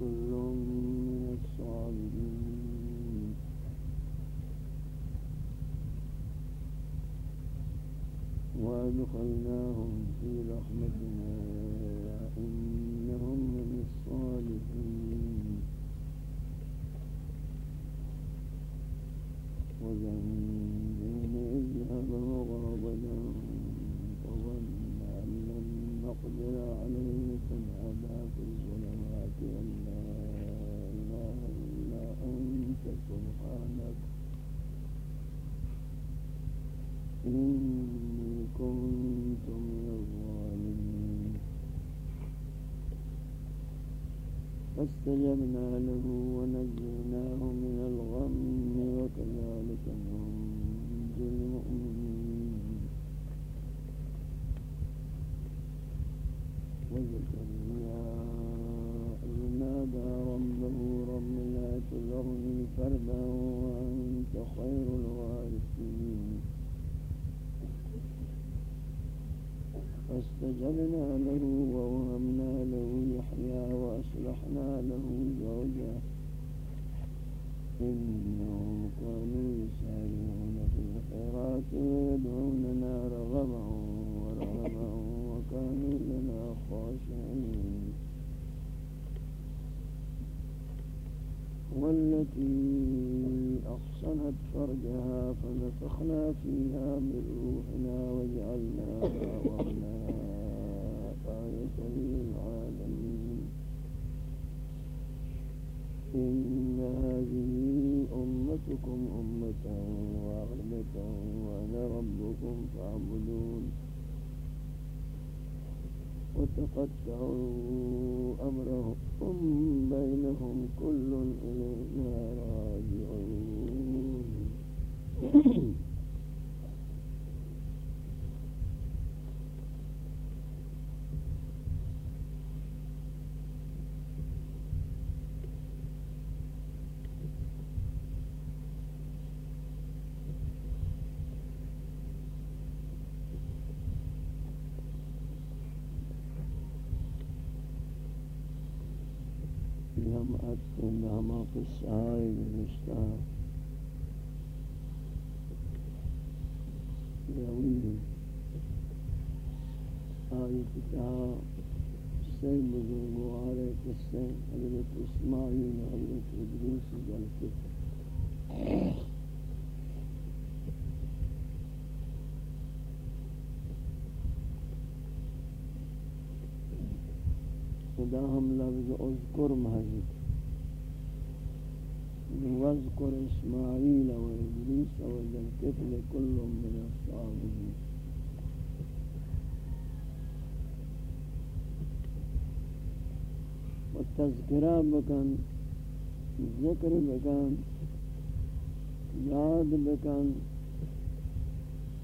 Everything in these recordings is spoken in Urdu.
كل وأدخلناهم في رحمتنا. فاستجبنا له والتي أحصنت فرجها فنفخنا فيها من روحنا وجعلناها وابنها آية للعالمين إن هذه أمتكم أمة واحدة وأنا ربكم فاعبدون. وتقطعوا أمرهم بينهم كل إلينا راجعون. نامہ قصہ گزشتہ یوی آیت تا سے بزرگوار قصے حضرت اسماعیل حضرت ادریس جلکت خدا ہم لفظ اذکر محضد واذكر إسماعيل وإدريس وذا الكفل كل من الصابرين. والتذكرة بكن ذكر بكن یاد بکن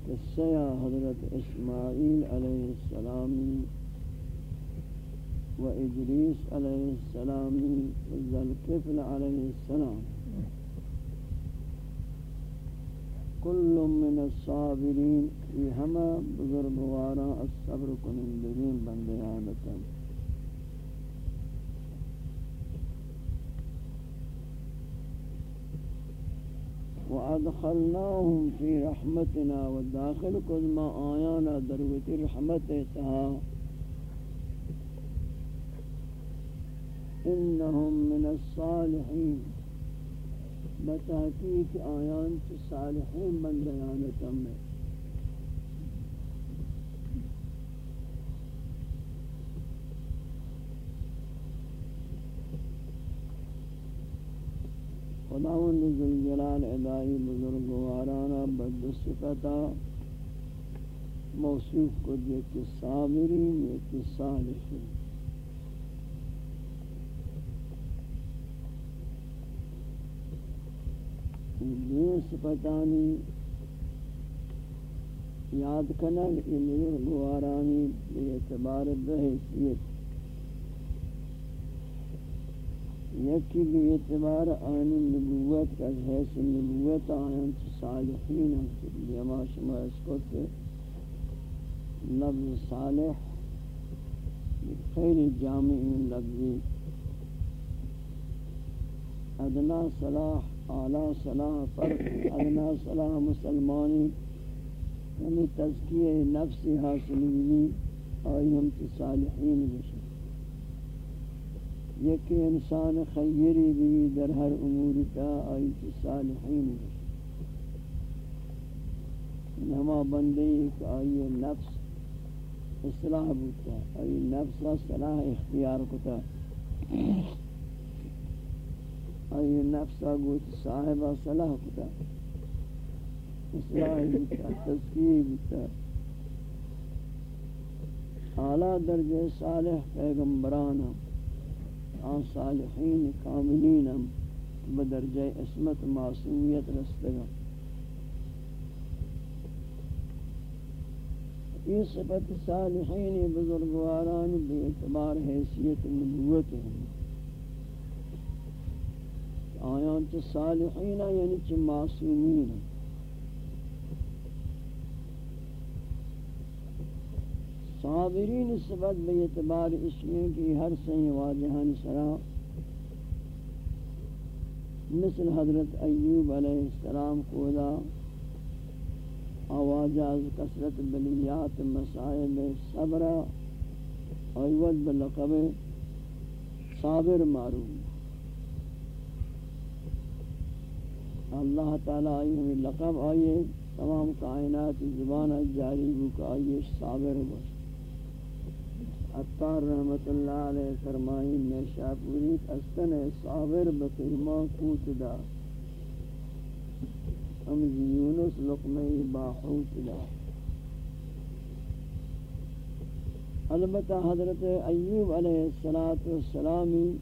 قصہ حضرت اسماعیل علیہ السلام و ادریس علیہ السلام و ذلکفل علیہ السلام. كل من الصابرين في هما بزرگوارا الصبر کنندگین بندیانتا وادخلناهم في رحمتنا وداخل كل ما آيانا دروت رحمتها انہم من الصالحین. بتحقیق آیان چی صالحین بندیانتا میں خداوند ذوالجلال ادائی بزرگوارانا بد صفتا موصوف کو دیکھ صابرین ایک صالحین۔ یہ صفتانی یاد کنن انہی گوارانی بے اعتبار بحیثیت یکی بے اعتبار آن نبوت کا حیث نبوت آن صالحین بیما شما اس کو کہ لفظ صالح خیر جامع لفظی. ادنا صلاح اعلی صلاح فرق ادنا صلاح مسلمانی ہمیں تزکیہ نفس حاصل بھی آئی ہم کی صالحین بشن یک انسان خیری بھی در ہر امور کا آئی کی صالحین بشن یعنی ہما بندے ایک آئی نفس اصلاح بوتا، آئی نفس صلاح اختیار کتا۔ آئی نفس گوت صاحب صلاح کتا اصلاح بوتا تذکیر بوتا اعلیٰ درجہ صالح پیغمبران آن صالحین کاملین ہم، بدرجہ اسمت معصومیت رستگا یہ صفت صالحین بزرگواران بے اعتبار حیثیت نبوت ہیں۔ آیان چھ صالحین یعنی چھ معصومین. صابرین صفت بے اعتبار اسمیں کی ہر سین واجہان سرا، مثل حضرت ایوب علیہ السلام کو آواز از کثرت بلیات مسائل صبر ایود بلقب، صابر معروف. اللہ تعالی آئی لقب آئیے، تمام کائنات زبان جاری ہو کہ آئیے، صابر بس اتار رحمت اللہ علیہ فرمائی میں شاپوری استن صابر بکرما کوت دا۔ ہم جی یونس لقمه باحوت دا۔ البتہ حضرت ایوب علیہ السلام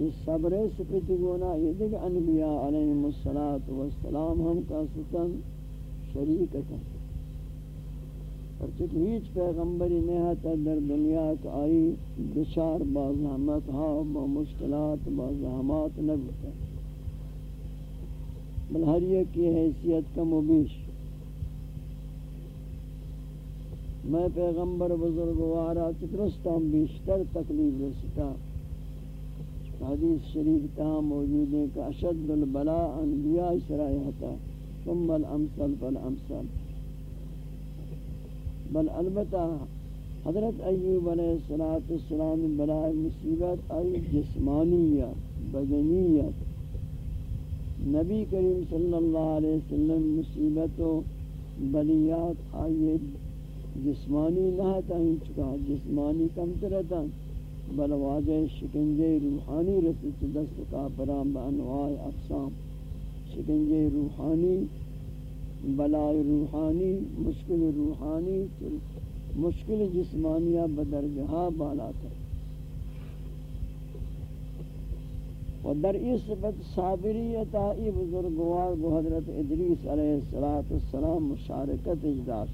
اس صبر سپتی گونا یہ دیکھ انبیاء علیہ السلام ہم کا ستن شریکتا پرچک ہیچ پیغمبری نہتا در دنیا کا آئی دشار با زحمت ہا با مشکلات با زحمات نبتا بل ہر ایک کی حیثیت کا مبیش میں پیغمبر بزرگوارا چکرستان بیشتر تکلیف رستا حدیث شریف تہا موجود ہے کہ اشد البلاء انبیاء سرائحتا ثم الامثل فالامثل۔ بل البتہ حضرت ایوب علیہ السلام بلاء مصیبت آئی جسمانیت، بدنیت۔ نبی کریم صلی اللہ علیہ وسلم مصیبت و بلیات آئیے جسمانی نہ ہی چکا، جسمانی کم ترتا بل واجہ شکنجے روحانی رسط دست کا پرام بانواع اقسام۔ شکنجے روحانی بلائے روحانی، مشکل روحانی، مشکل جسمانیہ بدرجہ بالا تر و در ای صفت صابریت ای بزرگوار کو حضرت ادریس علیہ السلام مشارکت اجداش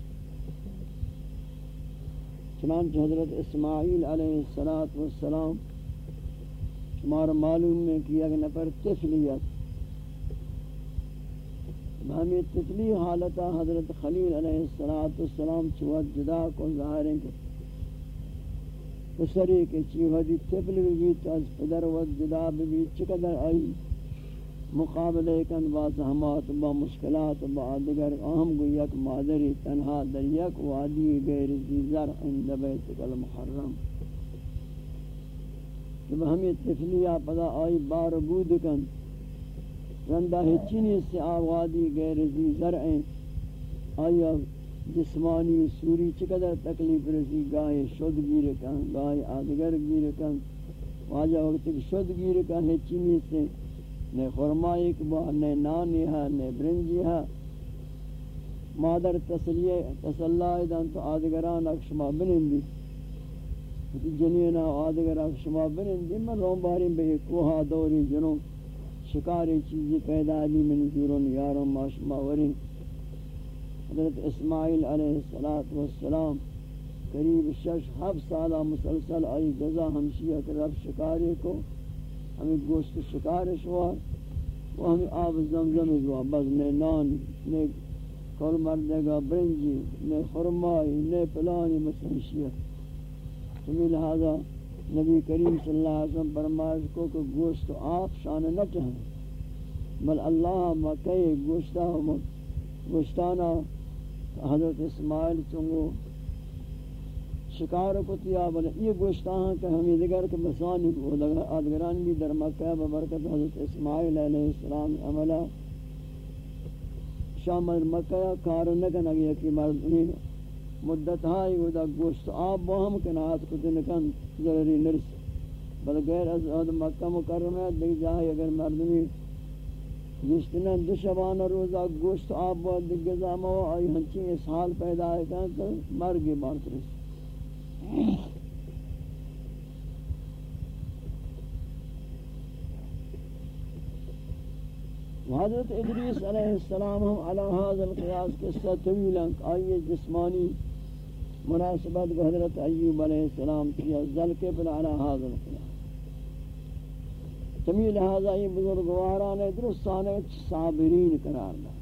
چنانچہ حضرت اسماعیل علیہ السلام شمار معلوم میں کہ ایک نفر تفلیت ہمیں تفلی حالتا حضرت خلیل علیہ السلام چوت جدا کو ظاہر ہیں کہ پسری کے چی ودی تبل بھی از پدر ود جدا بھی چقدر آئی۔ مقابلے کن با زحمات با مشکلات با دیگر اہم گو یک مادری تنہا در یک وادی غیر زی زر عند بیتک المحرم۔ جب ہمیں تفلیہ پدا آئی بار بود کن، رندہ ہچینی سے آوادی غیر زی زرعیں آئی جسمانی سوری چقدر تکلیف رسی گاہی شد گیر کن گاہی آدگر گیر کن، واجہ وقت شد گیر کن ہے چینی سے نئے خرمائی کبا نئے نانی ہے نئے برنجی ہے۔ مادر تسلیہ تسلح دن تو آدگران اکشما بنندی۔ جنینا آدگر اکشما بنندی۔ من روم باریم بے کوہا دوری جنوں شکاری چیزی پیدا دی۔ من زورن یارم ماشما ورین حضرت اسماعیل علیہ السلام قریب شش ہف سالہ مسلسل آئی جزا ہمشیہ کہ رب شکاری کو۔ ہمیں گوشت شکارش ہوا وہ ہمیں آب زمزم ہوا بس نے نان نے کل مردگا برنجی نے خرمائی نے پلانی مسلشیہ تمہیں لہذا نبی کریم صلی اللہ علیہ وسلم فرمائش کو کہ گوشت آپ شان نہ چاہیں۔ بل اللہ مکہ گوشتہ گوشتانہ حضرت اسماعیل چنگو شکار کو تیا بل یہ گوشتاں کہ ہمیں دیگر کہ بسانی کو آدگران بھی در مکہ ببرکت حضرت اسماعیل علیہ السلام عملہ شامل مکہ کار نکن اگیا کہ مردمی مدت ہائی وہ دا گوشت آب باہم کنات کو دنکن ضروری نرس۔ بل غیر از مکہ مکرمہ دیکھ جاہی اگر مردمی گوشتنا دو شبانہ روزہ گوشت آب بود گزامہ آئی ہنچی اس حال پیدا ہے کہ مرگی بانت رسی حضرت ادریس علیہ السلام ہم علی هذا القیاس قصہ طویل آئیے جسمانی مناسبت کو حضرت ایوب علیہ السلام کیا ذلکے پر علی هذا القیاس۔ تمی لہذا یہ بزرگواران درستانے صابرین قرار دا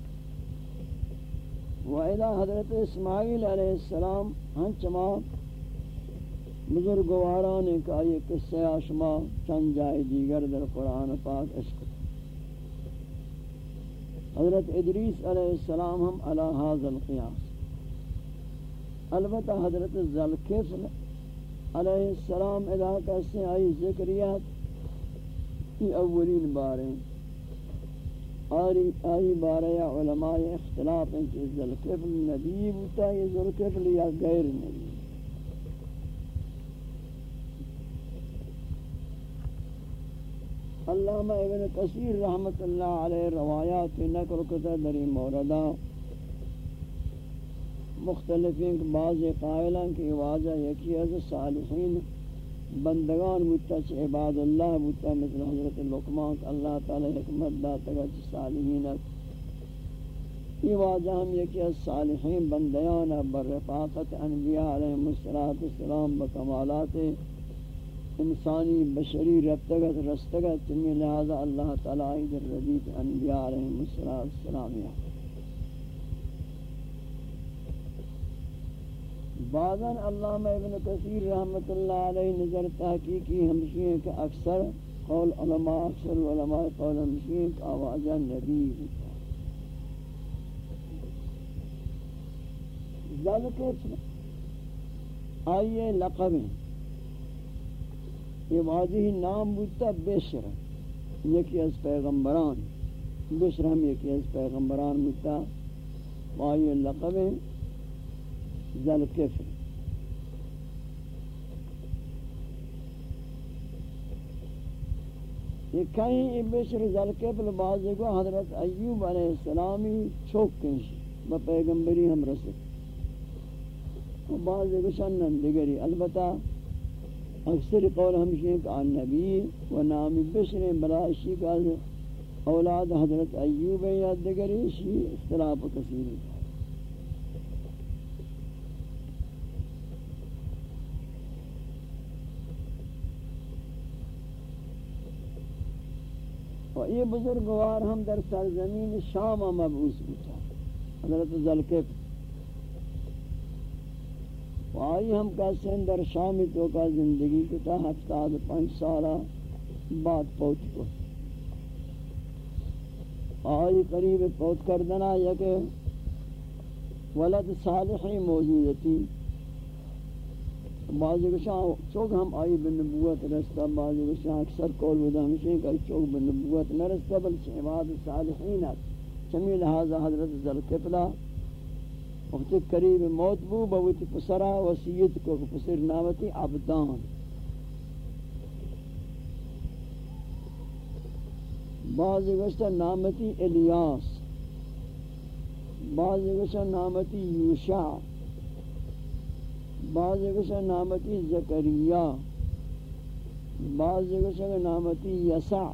وَإِذَا حضرت اسماعیل علیہ السلام ہن چما بزرگواران کا یہ قصہ آشما، چند جائے دیگر در قرآن پاک عشق حضرت ادریس علیہ السلام ہم علی حاضر القیاس۔ البتہ حضرت ذلکفل علیہ السلام علاقہ سے آئی ذکریات یہ اولین باریں آئی آئی بارے علماء اختلاف ہیں کہ ذلکفل نبی بوتا یہ ذلکفل یا غیر نبی۔ علامہ ابن کثیر رحمت اللہ علیہ روایات نقل کتا دری موردہ مختلفین بعض قائلان کی واجہ یکی از صالحین بندگان بودتا چھ عباد اللہ بودتا مثل حضرت لقمان اللہ تعالی حکمت داتا چھ صالحین یہ واجہ ہم یکی از صالحین بندیان بر رفاقت انبیاء علیہ السلام بکمالات انسانی بشری رفتگت رستگت چمی لہذا اللہ تعالی در ردیت انبیاء علیہ السلام بعضاً علامہ ابن کثیر رحمت اللہ علیہ نظر تحقیقی ہمشی ہیں کہ اکثر قول علماء، اکثر علماء قول ہمشی ہیں کہ آوازہ نبی ہوتا ذلك آئیے لقبیں یہ واضح نام بودتا بشر یکی از پیغمبران بشر ہم یکی از پیغمبران بودتا وائی لقب ذلکفر۔ یہ کہیں بشر ذلکفر بازی کو حضرت ایوب علیہ السلامی چوک کنشی با پیغمبری ہم رسل بعضی کو شنن دیگری، البتہ اکثر قول ہمشہ ہیں کہ آن نبی و نام بشر براشی کا اولاد حضرت ایوب یا دگری شی اختلاف کثیر ہے و یہ بزرگوار ہم در سرزمین شام مبعوث بتا حضرت ذلکف آئی ہم کہتے ہیں در شامی تو کا زندگی کتا ہفتاد پانچ سالہ بعد پہنچ کو۔ آئی قریب پہنچ کردنا یا کہ ولد صالحی موجودتی بعضی کشاں چوک ہم آئی بنبوت رستہ، بعضی کشاں اکثر قول بدا ہمشہ کہ چوک بنبوت نرستہ بلچہ عباد صالحین ہے چمی لہذا حضرت ذلقفلہ وقت قریب موت بو بوت پسرا وصیت کو پسر نامتی عبدان. بعض گوشتا نامتی الیاس. بعض گوشتا نامتی یوشع بعض گوشتا نامتی زکریہ بعض گوشتا نامتی یسع.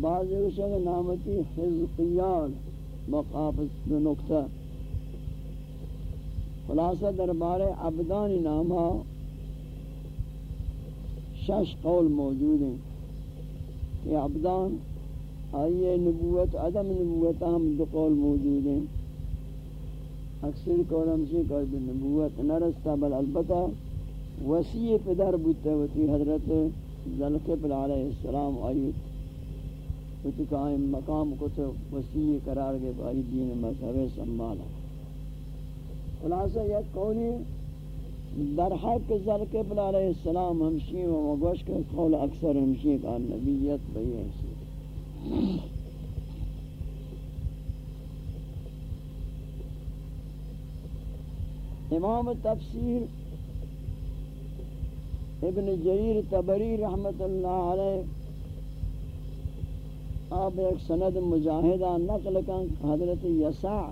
بعض گوشتا نامتی حزقیان مقابل دو نکتہ خلاصہ دربار عبدانی نامہ شش قول موجود ہیں کہ عبدان آئیے نبوت، عدم نبوت ہم دو قول موجود ہیں۔ اکثر قول ہمشی قول نبوت نرستا، بل البتہ وسیع پدر بودتا ہوتی حضرت ذلقبل علیہ السلام آئیت۔ ہوتی قائم مقام کو تو وسیع قرار کے بائی دین مذہب سنبھالا۔ خلاصہ یک قولی در حق ذلقبل علیہ السلام ہمشی و مگوش کے قول اکثر ہمشی کا نبیت بئی حیثیت امام تفسیر ابن جریر تبری رحمت اللہ علیہ آپ ایک سند مجاہدہ نقل کن حضرت یسع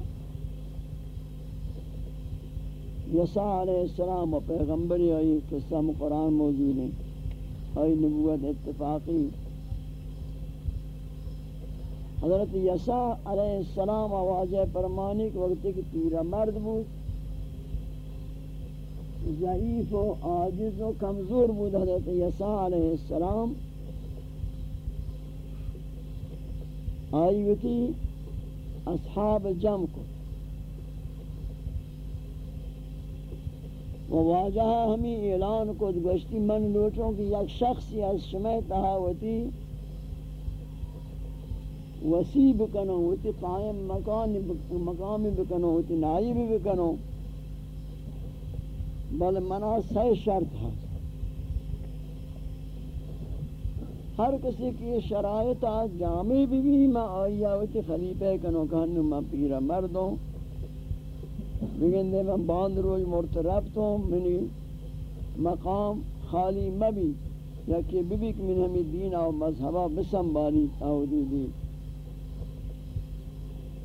یسع علیہ السلام و پیغمبری آئی قصہ قرآن موجود ہیں۔ آئی نبوت اتفاقی۔ حضرت یسع علیہ السلام آواز پرمانی کے وقت کی پیرا مرد بود۔ ضعیف و عاجز و کمزور بود حضرت یسا علیہ السلام۔ آئیوتی اصحاب جم کو۔ و واجہ ہمیں اعلان کو گوشتی من لوٹوں کی یک شخصی از شمع تہاوتی وسیع بکنو ہوتی قائم مقامی بکنو ہوتی نائب بکنو۔ بل منا سی شرط ہے۔ ہر کسی کی شرائط جامع بھی بھی میں آئیا ہوتی خلیفہ کنو کہنو میں پیرا مردوں بگن دے میں باند روز مرتربتوں منی مقام خالی مبی یا کہ بی کہ من ہمیں دین و مذہبہ بسنبالی تاودی دی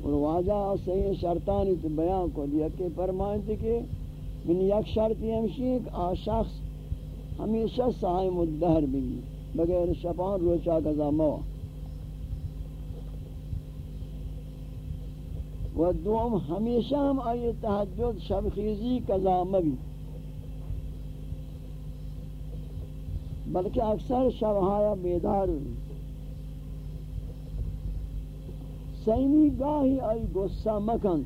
اور واجہ صحیح شرطانی تو بیان کو دیا کہ فرمائیں کہ من یک شرطی ہمشی ایک آشخص ہمیشہ سائم الدہر بھی بغیر شپان روچا گزا موا و دوم ہمیشہ ہم آئی تحجد شب خیزی قضا مبی بلکہ اکثر شبہایا بیدار. سیمی گاہی آئی گسا مکن.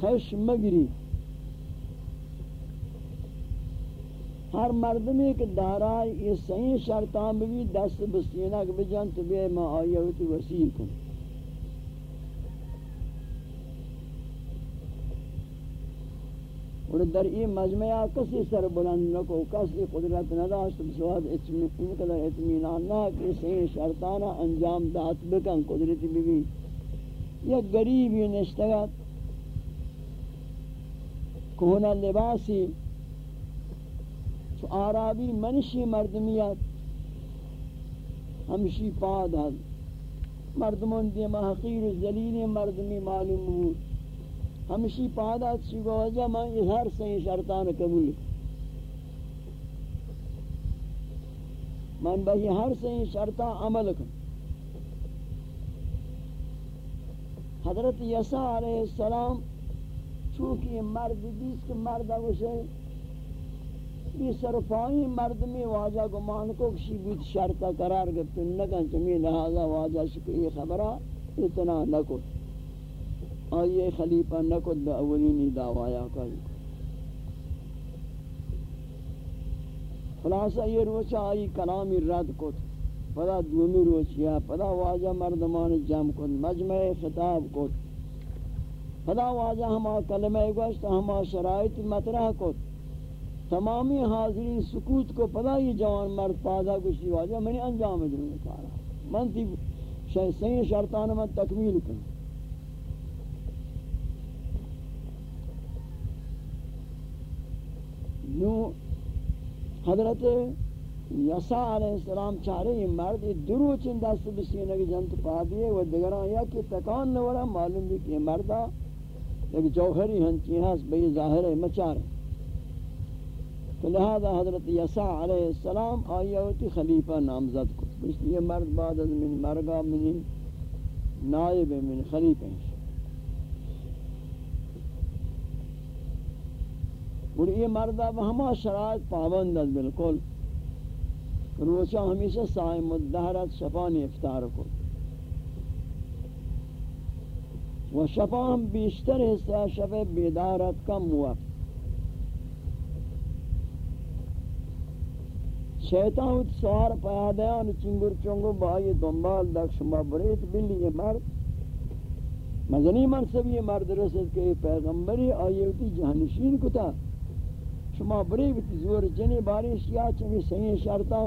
خش مگری. ہر مردمی کے دارائی یہ صحیح شرطان بھی دست بسینہ کے بجان تو بے ما آئیہ ہوتی وسیع کن. اور در یہ مجمعہ کسی سر بلند نکو، کسی قدرت نداشت، بسواد ان قدر اتمینان نہ کہ صحیح شرطانہ انجام دات بکن قدرت بھی بھی یا گریبی نشتگت کونا لباسی چو آرابی منشی مردمیت ہمشی پاد حد مردمان دی محقیر و زلیل مردمی معلوم بود ہمشی پاد حد چی گو وجہ من یہ ہر شرطان قبول. من بہی ہر سین شرطان عمل کن. حضرت یسا علیہ السلام چونکہ مرد دیس کہ مرد آگوشے یہ سرفائی مرد میں واجہ گمان کو کشی بود شرطہ قرار گفت نکن چمی لہذا واجہ شکر، یہ خبرہ اتنا نکو آئیے خلیفہ نکو دا اولینی دعوایا کئی خلاصہ یہ روچہ آئی کلامی رد کت پدا دومی روچیا پدا واجہ مردمان جم کت مجمع خطاب کت خدا واجہ ہما کلمہ گوشت، ہما شرائط مطرح کو تمامی حاضرین سکوت کو پدا یہ جوان مرد پادا گوشتی واجہ منی انجام دوں کارا۔ من تی صحیح شرطان من تکمیل کروں نو، حضرت یسا علیہ السلام چارے یہ مرد یہ درو چند دست بسینہ کی جنت پا دیئے و دگران یا کہ تکان نورا، معلوم بھی کہ یہ مردہ ایک جوہری ہنچی ہاس بئی ظاہر ہے، مچار تو لہذا حضرت یسع علیہ السلام آئیہ ہوتی خلیفہ نامزد کو۔ اس لیے مرد بعد از من مرگا من نائب من خلیفہ اور یہ مردہ ہما شرائط پابند ہے بالکل۔ روچہ ہمیشہ سائم الدہرت شفانی افطار کو۔ و شفا ہم بیشتر حصہ شب بیدارت کم وقت شیطان سوار پیادیان، چنگر چنگو بائی دنبال دک شما بریت بلی یہ مرد. مزنی منصب یہ مرد رسد کہ پیغمبری آئیوتی جہنشین کتا. شما بریت زور جنی باری شیعہ چنگی سہی شرطا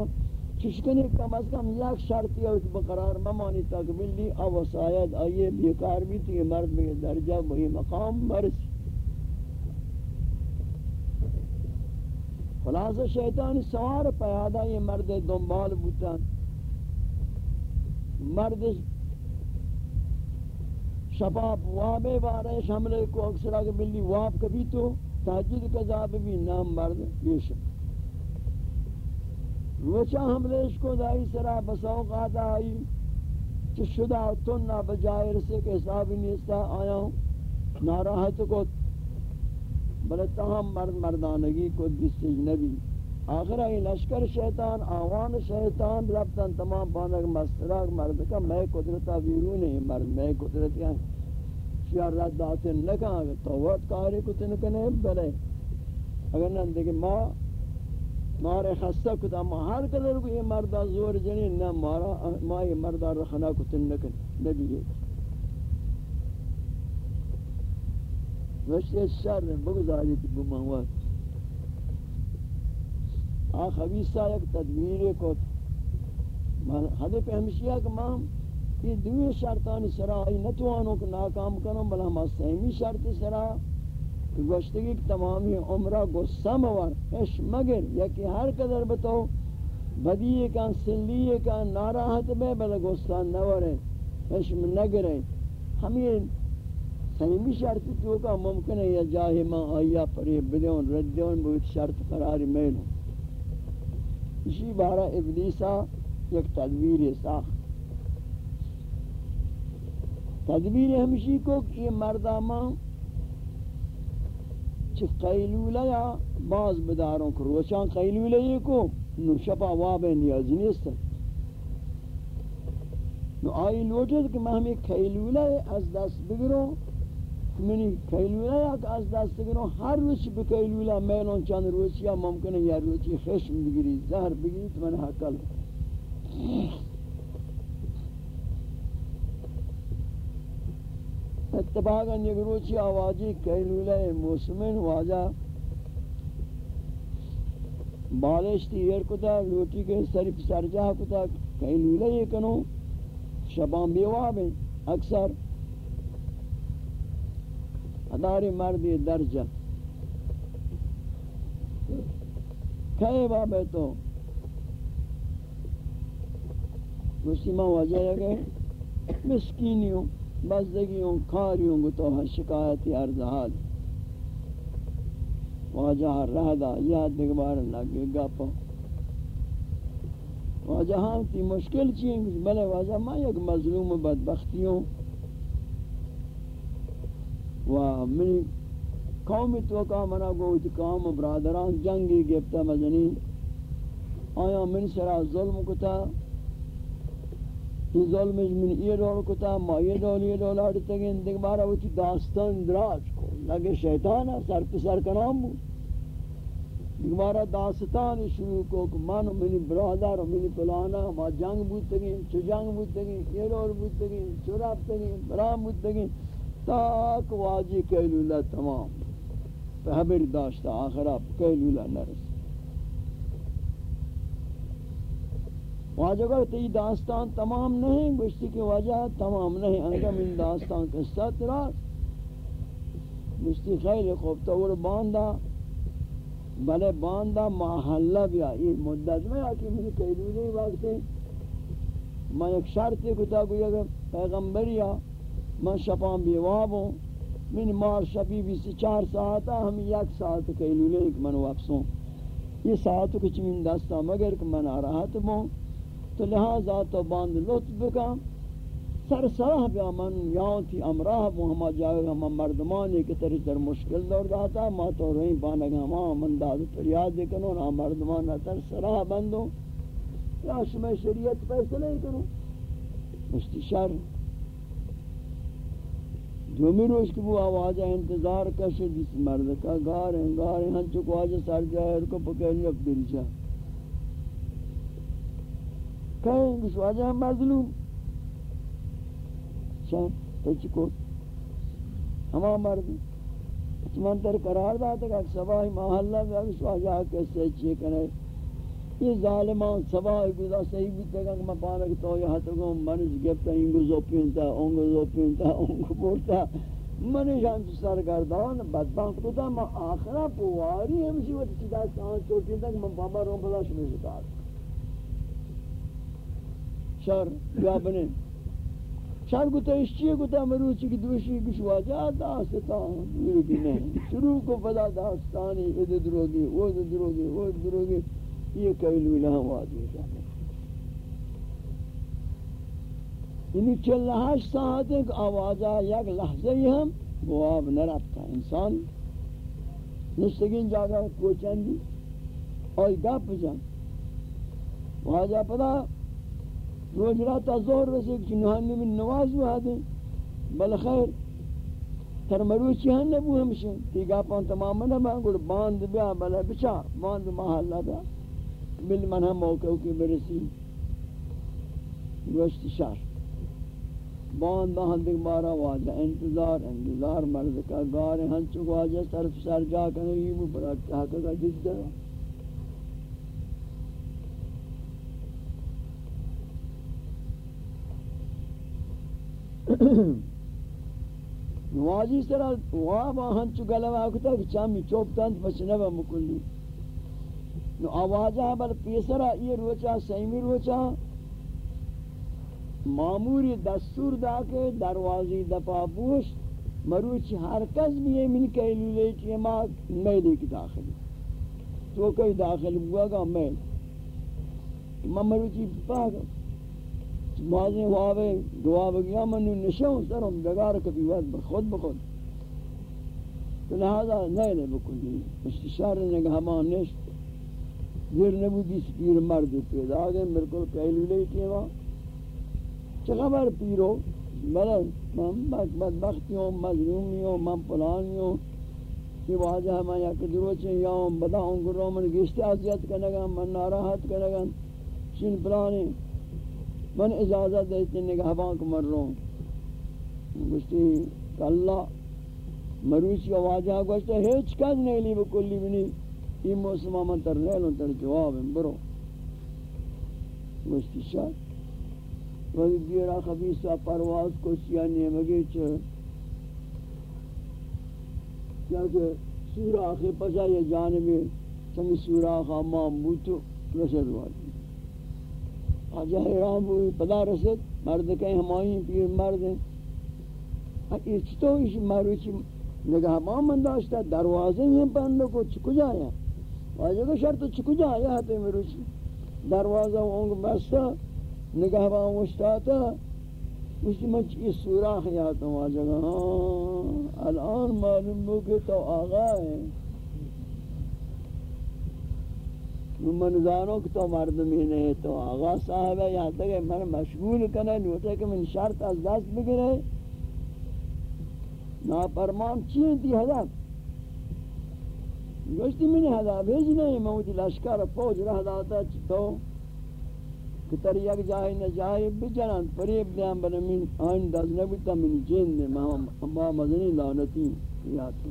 چشکنی کم از کم یک شرطی ہوتی بقرار ممانی تک بلی او وسائد آئیے بیکار بھی تو یہ مرد بگی درجہ بہی مقام مرسی خلاص شیطان سوار پیادا یہ مرد دنبال بوتن مرد شباب وابے بارے شملے کو اکثر آگے بلی واب کبھی تو تحجید قذاب بھی نام مرد بیش روچا حملش کو دائی سرا بسوق آتا آئی چھ شدہ تن نہ بجائے رسے کے حسابی نیستا آیا ہوں۔ ناراحت کو بلے تاہم مرد مردانگی کو دس نبی۔ آخر ای لشکر شیطان، آوان شیطان ربطن تمام پانک مستراک مرد کا میں قدرتا بیرون ہے مرد میں قدرت یعنی ہے شیار رد داتن لکا تو وقت کاری کو تنکنے بلے۔ اگر نہ دیکھیں ما مارے خستہ کتا، ما ہر قدر کو یہ مردہ زور جنی نہ مارا، ما یہ مردہ رخنا کو تنکن نبی ہے وشت شر بگذاری تی بمانوات آ خبیصہ یک تدبیر کو حد پہ ہمشیہ کہ ماں یہ دوی شرطانی سرا آئی نتوانوں کو ناکام کروں بل ہم سہمی شرط سرا کہ گوشتگی کہ تمامی عمرہ غصہ مور اش مگر یا کہ ہر قدر بتو بدی کان سلی کان ناراحت میں بل غصہ نہ ورے اش نگرے ہمیں یعنی سہمی شرط تو کا ممکن ہے یا جاہی ماں آیا پری بدیون ردیون بہت شرط قراری میلوں اسی بارہ ابلیسا یک تدبیر ساخت. تدبیر ہمشی کو کہ یہ مردہ چھ قیلولہ یا باز بداروں کو روچان قیلولہ یہ کو نو شپا وابے نیاز نیست. نو آئی لوٹد کہ میں ہمیں قیلولہ از دست بگروں منی کیلولا یا کہ از دست گرو ہر روز به کیلولا میلون چند روز یا ممکنه یا روزی خشم بگیری، زهر بگیری تو من حقل. اتفاقا یک روچی آوازی کیلولا موسمین واجہ بالش تیر کتا، لوٹی کے سری پسر جا کتا کیلولا یہ کنو شبان بیواب ہیں اکثر. اداری مردی درجہ کئی بابے تو مسلمان وجہ ہے کہ مسکینیوں بزدگیوں کاریوں کو تو شکایتی عرض واجہ رہ دا یاد دگبار لگے گا پا واجہ ہاں تی مشکل چیئیں بلے واجہ میں یک مظلوم بدبختیوں و من قوم تو کا منا گوت قوم برادران جنگی گفتا مزنی آیا من سرا ظلم کتا؟ یہ ظلم من یہ رول کتا، ما یہ رول یہ رول آڑتا گئن دیکھ بارا وچی داستان دراج کو. لگے شیطان ہے، سر پسر کنام بود. دیکھ بارا داستان شروع کو کہ من منی برادر و منی پلانا ما جنگ بودتا گئن چو جنگ بودتا گئن یہ رول بودتا گئن چو رابتا گئن برام بودتا گئن تاک واجی کیلولہ تمام فہبر داشتا آخرہ کیلولہ نرس واجہ کہ تی داستان تمام نہیں، گوشتی کی وجہ تمام نہیں، انگم ان داستان قصہ تراس گوشتی خیلی خوب تور باندہ بلے باندہ محلہ بیا، یہ مدت میں آکی من کیلولی وقت میں ایک شرطی کتا کوئی اگر پیغمبری آ من شپان بیوابوں من مار شبی بیسی چار ساعتا ہم یک ساعت کیلولے ایک من واپسوں یہ ساعتو کچھ من دستا مگر کہ من آراحت بوں تو لہذا تو باند لطف بکا سر سراح بیا من یاں تھی امراہ بوں ہما جاوے ہما مردمانی کی طرح تر مشکل دور داتا، ما تو رہیں پانگا ہما من داد پریاد کنو نا مردمان تر سراح بندوں یا شما شریعت فیصلے کنو. مشتی شر. دومی روز کی وہ آواز انتظار کشے جس مرد کا گار ہیں گار ہیں ہن چکو آج سر جائے کو پکڑ لی اب دل جا کہیں گے شواجہ مظلوم۔ اچھا، شاہ تچ کو؟ ہما مرد۔ من در قرار داتا کہ سباہی محلہ میں اگر شواجہ کیسے چیئے کنے یہ ظالمان سباہی گزا صحیح بیتے گا کہ میں پانک تو یہ حتی کو منش گفتا انگو زو پینتا انگو زو پینتا انگو پورتا منش ہم سرگردان بدبان کتا میں آخرا پواری ہمشی وقت چیزا سان چوٹی تک میں بابا رون پدا شمی شکار شر یا بنے شر گتا اشچیے گتا مروچی کی دوشی کش واجہ داستان لیکن نہیں شروع کو پدا داستانی ادھ دروگی ادھ دروگی ادھ دروگی یہ کئیلو لہم وادی جانے یعنی چلہاش ساعت ایک آوازہ یک لحظہ ہی ہم گواب نہ رفتا انسان۔ نشتگین جاگا کوچن دی اور گپ جان۔ واجہ پدا، روز رات ظہر رسے کہ نوحانی من نواز ہوا دیں بل خیر تر مروچی ہن نبو ہمشن۔ تیگا پان تمام نبا گوڑ باند بیا بلا بچا، باند محلہ بیا۔ مل من ہم موقع کی برسی. گوشت شار باند باند بارا واجہ انتظار انتظار مرد کا گار ہن چک واجہ طرف سر جا کنو یہ بھی بڑا حق کا جس دا نوازی سرا واب ہن چک گلوا کتا کہ چامی چوبتاند پچنبا مکلی. نو آوازہ بل پیسرا یہ روچا سیمی روچا معموری دستور دا کے دروازی دپا بوش مروچی ہر کس بھی یہ من کہلو لیٹی ما میلی کی داخلی تو کئی داخل ہوا گا میل۔ ما مروچی پاگا مازیں ہوئے دعا بگیا منو نشوں سرم بگار کبھی وقت بخود بخود۔ تو لہذا نہیں لے بکلی۔ مستشار نے کہا ہمان نشت۔ دیر نبودی سپیر مرد پیدا آگئے بلکل کہلو لیٹی وہاں۔ چه خبر پیرو۔ بلے من بدبختی ہوں مظلومی ہوں من پلانی ہوں کہ واجہ ہمیں یا کدرو چھے یا ہوں بدا ہوں گرو من گشتی عذیت کنگا من ناراحت کنگا چین پلانی من اجازت دیتے نگہ بان کو مر رہا گشتی کہ اللہ مروچ واجہ گوشتا ہیچ کج نہیں لی بکلی بنی یہ موسمہ من تر لیلوں تر جواب برو. گوشتی شاید وہی دیرا خبیصہ پرواز کو سیا نیمگی چھے کیونکہ یعنی سوراخ پسا یہ جانبی چمی سوراخ امام بوتو رسد والی آجا حیران ہوئی پدا رسد. مرد کہیں ہمائی پیر مرد. ہیں یہ چھتو اس مروچی نگاہ ماں من داشتا؟ دروازے ہیں پندو کو چکو جایا کو شرط چکو جایا ہے تو مروچی؟ دروازہ ہونگ بستا نگاہ با مشتاتا اسی من چی سوراخ ہوا جگہ ہاں الان معلوم ہو کہ تو آغا ہے من زانو کہ تو مردمی نہیں تو آغا صاحب ہے یہاں تک من مشغول کنے نوٹے کہ من شرط از دست بگرے ناپرمان چیئے دی حضاب گوشتی منی حضاب ہے جی نہیں موتی لشکر پوج رہ داتا تو کتر یک جای نہ جای بجنان فریب دیان بنمین آئین داز نبیتا من جن دے مہا مدنی لعنتی یاد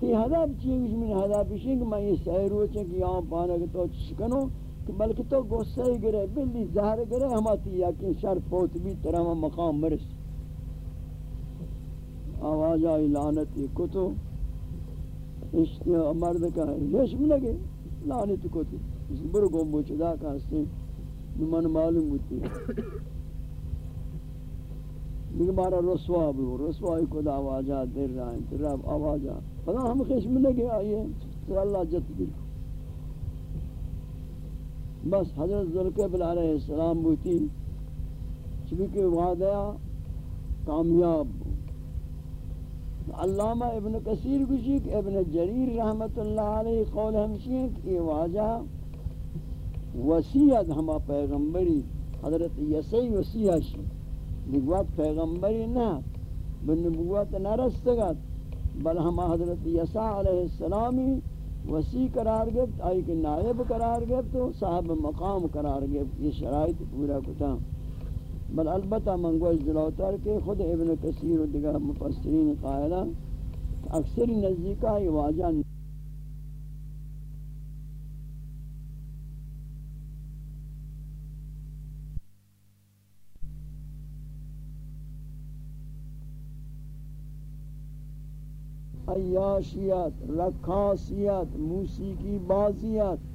تی حداب چیز من حداب شنگ کہ میں یہ سہرو چیں کہ یہاں پانا کہ تو چشکنو کہ بلکہ تو گوسہ ہی گرے، بلی زہر گرے، ہما تی یقین شر پوت بھی طرح مقام مرس۔ آواز آئی لعنتی کتو۔ اشتی مرد کا ہے یشم لگے لعنتی کتو برو گم بو چدا کاستے من معلوم ہوتی دیگه بارا رسوا بھی بو رسوائی کو دا آوازا در رہا ہیں تر رب آوازا پدا ہم خشم لگے آئیے تر اللہ جت دل بس حضرت ذلقبل علیہ السلام بوتی چبکہ وعدہ کامیاب علامہ ابن کثیر گشک ابن جریر رحمت اللہ علیہ قول ہمشی ہیں کہ یہ واجہ وسیعت ہما پیغمبری حضرت یسی وسیع شی نبوت پیغمبری نہ بنبوت نہ رستگت بل ہما حضرت یسا علیہ السلامی وسیع قرار گفت آئی کہ نائب قرار گفت تو صاحب مقام قرار گفت یہ شرائط پورا کتا۔ بل البتہ منگوش جلوتر کے خود ابن کثیر و دیگر مفسرین قائلہ اکثر نزدیکہ یہ واجہ عیاشیت رکھاسیت موسیقی بازیت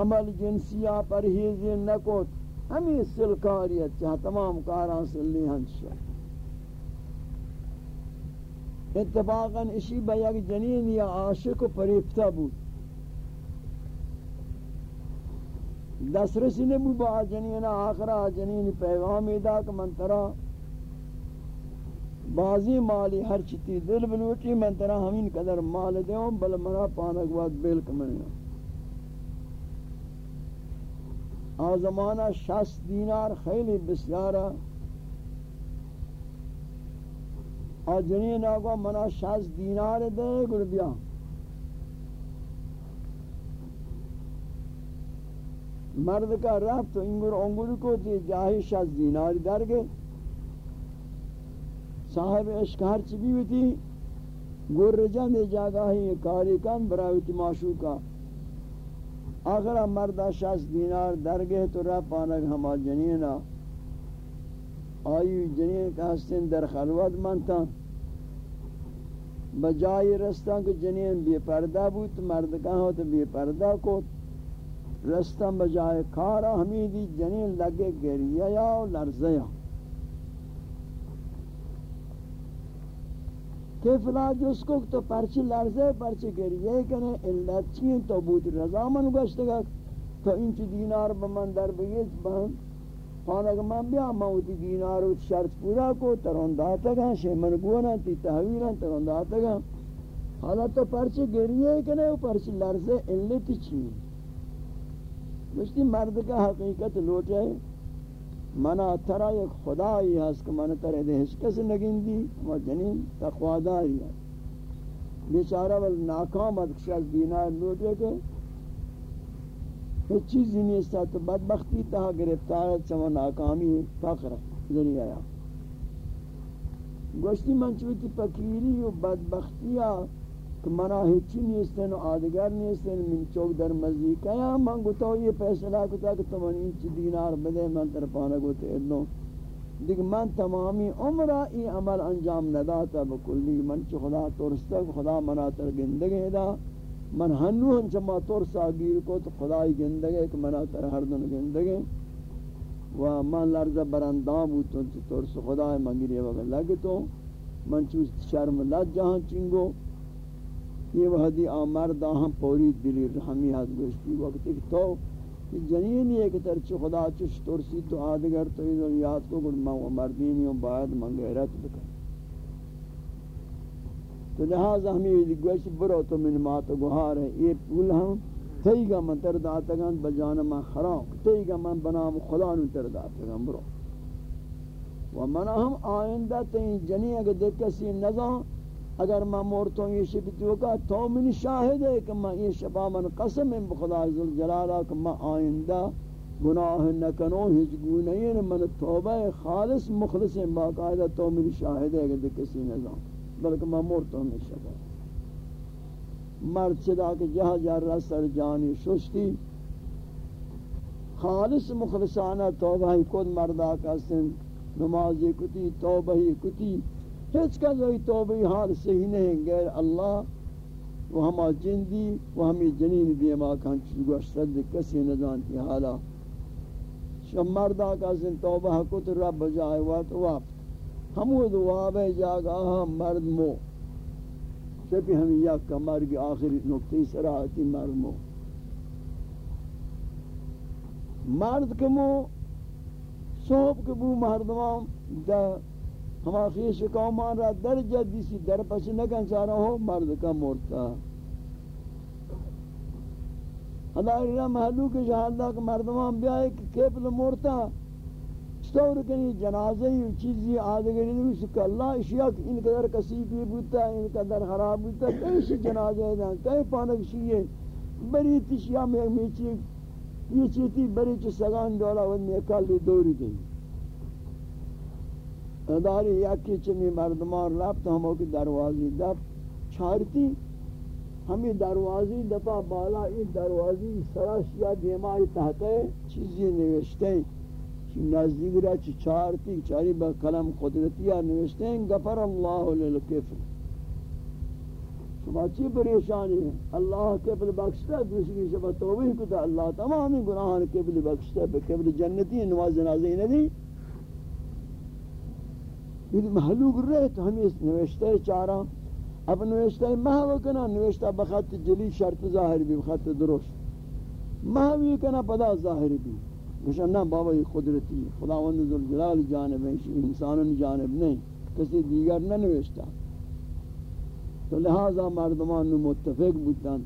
عمل جنسیہ پرہیز نکوت ہمیں سلکاریت چاہ تمام کاران سلی ہنچ اتفاقا اسی با یک جنین یا عاشق و پریفتہ بود۔ دس رسی نبو با جنین آخرہ، جنین پیغامی دا کہ من ترہ بازی مالی ہر چیتی دل بلوٹی، من ترا ہمین قدر مال دیوں بل مرا پانک وقت بیل کمنیوں کمنیا آزمانہ شس دینار خیلی بسیارا آجنین آگوا منا شس دینار دے گر بیا۔ مرد کا رفت تو انگر انگر کو تی جاہی شس دینار در گئے۔ صاحب عشق ہر چی بھی ہوتی گر جان جاگاہی کاری کن براویتی معشوقا آخرہ مردہ شخص دینار درگہ تو رہ پانک ہما جنینا۔ آئی جنین کا حسن در خلوت منتا بجائی رستان کو جنین بے پردہ بود، مرد کہاں تو بے پردہ کو رستان بجائے کارا ہمیدی، جنین لگے گریہ یا لرزیہ کہ فلا جس کو تو پرچی لرزے، پرچی گریے کنے علت چین تو بود رضا من گشتگا تو انچ دینار بمن در بگیت بہن خانک من بیا موتی دینار و شرط پورا کو، ترون داتا گا شیمن گونا تی تحویرا ترون داتا گا۔ حالا تو پرچی گریے کنے و پرچی لرزے علت چین مجھتی مرد کا حقیقت لوٹے۔ منا ترا یک خدایی هست که من تر ده هیچ کس نگیندی و جنین تقواداری ہے بیچارہ ول ناکام ادکش از دینار لوٹے کہ ہیچ چیزی نہیں استا تو بدبختی تہا گرفتار چما ناکامی فقر ذریعہ آیا گوشتی من چوتی پکیری و بدبختیہ کہ منا ہچی نیستن آدگر نیستن، من چوک در مزی کیا من گوتا یہ فیصلہ کتا کہ تمہیں انچ دینار بدے من ترپانا گوتے ادنو دیکھ من تمامی عمرہ ای عمل انجام نداتا بکلی من چو خدا ترستا خدا منا تر گندگے دا. من ہنو ہن چما ترسا گیر کو تو خدای گندگے کہ منا تر ہر دن گندگے و من لرزہ برندام ہوتو ترس خدا منگیری وقت لگتو. من چوست شرم لد جہاں چنگو. یہ وحدی آمر دا ہم پوری دلی رحمی حد گوشتی وقت ایک تو جنین یہ کہ ترچ خدا چش ترسی تو آدگر تو یہ یاد کو گل میں مردینی ہوں باید من غیرت بکر تو لہذا ہمیں یہ گوشت برو تو من مات گوھار ہے۔ یہ پول ہم تئی گا من تر داتا داتگان بجان من خرام تئی گا من بنام خدا نو تر داتا داتگان برو۔ و من ہم آئندہ تین جنین اگر دیکھ کسی نظام اگر میں مورتوں یہ شب تو کا تو من شاہد ہے کہ میں یہ شبا من قسم ہے بخدا عزل جلالہ کہ میں آئندہ گناہ نکنو ہج گونین یعنی من توبہ خالص مخلص باقاعدہ تو من شاہد ہے کہ کسی نظام بلکہ میں مورتوں میں شبا مرد چدا کہ جہاں جہاں سر جانی ششتی. خالص مخلصانہ توبہ ہی خود مردہ کا سن نمازی کتی توبہ ہی کتی. ہیچ کا زوی توبی حال صحیح نہیں، غیر اللہ و ہما جندی و ہمی جنین دیما کان چلگو اشتد کسی نزانتی حالا۔ شم مردہ کا سن توبہ کت رب جائے وقت وقت۔ ہمو دواب جاگا، ہم مرد مو۔ چپی ہمیں یک کا مرگ آخری نکتی سراحتی مرد مو۔ مرد کمو، صحب کبو مردمان دا ہما خیش قومان را در جدی سی در پس نکن چارا ہو مرد کا مرتا حالا اینا محلو کے جہاں کے مردمان بیائے کہ کیپل مرتا تصور کنی جنازہ ہی چیزی آدھگری نہیں کہ اللہ اشیاء ان قدر کسی بھی بوتا ہے ان قدر خراب بوتا ہے کئی جنازہ ہے کئی پانک شیئے بری تشیاء میں میچی یہ چیتی بری چی سگان دولا ود میں دوری گئی اداری یکی چمی مردمان رفت ہموں کی دروازی دب چھارتی ہمیں دروازی دفع بالا این دروازی سراش یا دیمائی تحت چیزی نوشتے ہیں نزدیک را چی چارتی چاری با کلم قدرتیا نوشتے ہیں گفر اللہ للکفر. شما چی پریشانی؟ ہے اللہ کفر بخشتا دوسری شما توبہ کتا اللہ تمامی گناہان کفر بخشتا بکفر جنتی نواز نازی ندی. یہ محلوق رہے تو ہمیں نوشتے چارا اب نوشتے محو کنا نوشتا بخط جلی شرط ظاہر بھی بخط درست محوی کنا پدا ظاہر بھی گوشن نہ بابا یہ قدرتی خداوند ذوالجلال جانب ہے انسانوں جانب نہیں کسی دیگر نہ نوشتا تو لہذا مردمان متفق بودن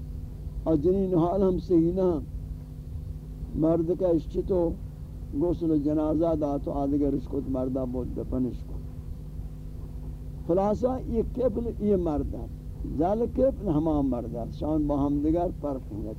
اجنین حال ہم صحیح مرد کا اشچتو غسل جنازہ دا تو آدھگر اس کو مردہ بود دفنش خلاصہ، یہ کفل یہ مرد ہے ذال کفل ہمان مرد ہے شان با ہم دیگر فرق ہے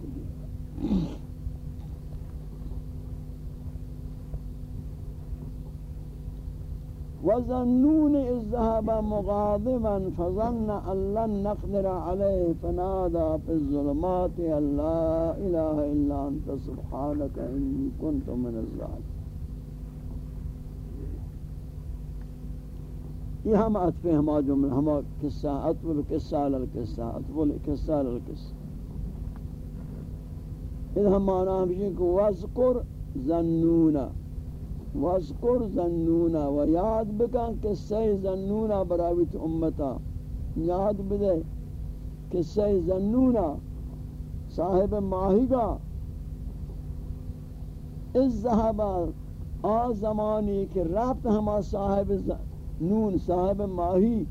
وظنون إذ ذهب مغاضبا فظن أن لن نقدر عليه فنادى في الظلمات أن لا إله إلا أنت سبحانك إني كنت من الظالمين۔ یہ ہم عطف ہما جملہ ہما قصہ، عطف القصہ علی القصہ، عطف القصہ علی القصہ۔ اذا ہم معنی ہم کہ وذکر ظنونا، واذکر زنونا و یاد بکن قصہ زنونا براویت امتا۔ یاد بدے قصہ زنونا صاحب ماہی گا اس ذہبا آ زمانی کے رابط ہما صاحب نون صاحب ماہی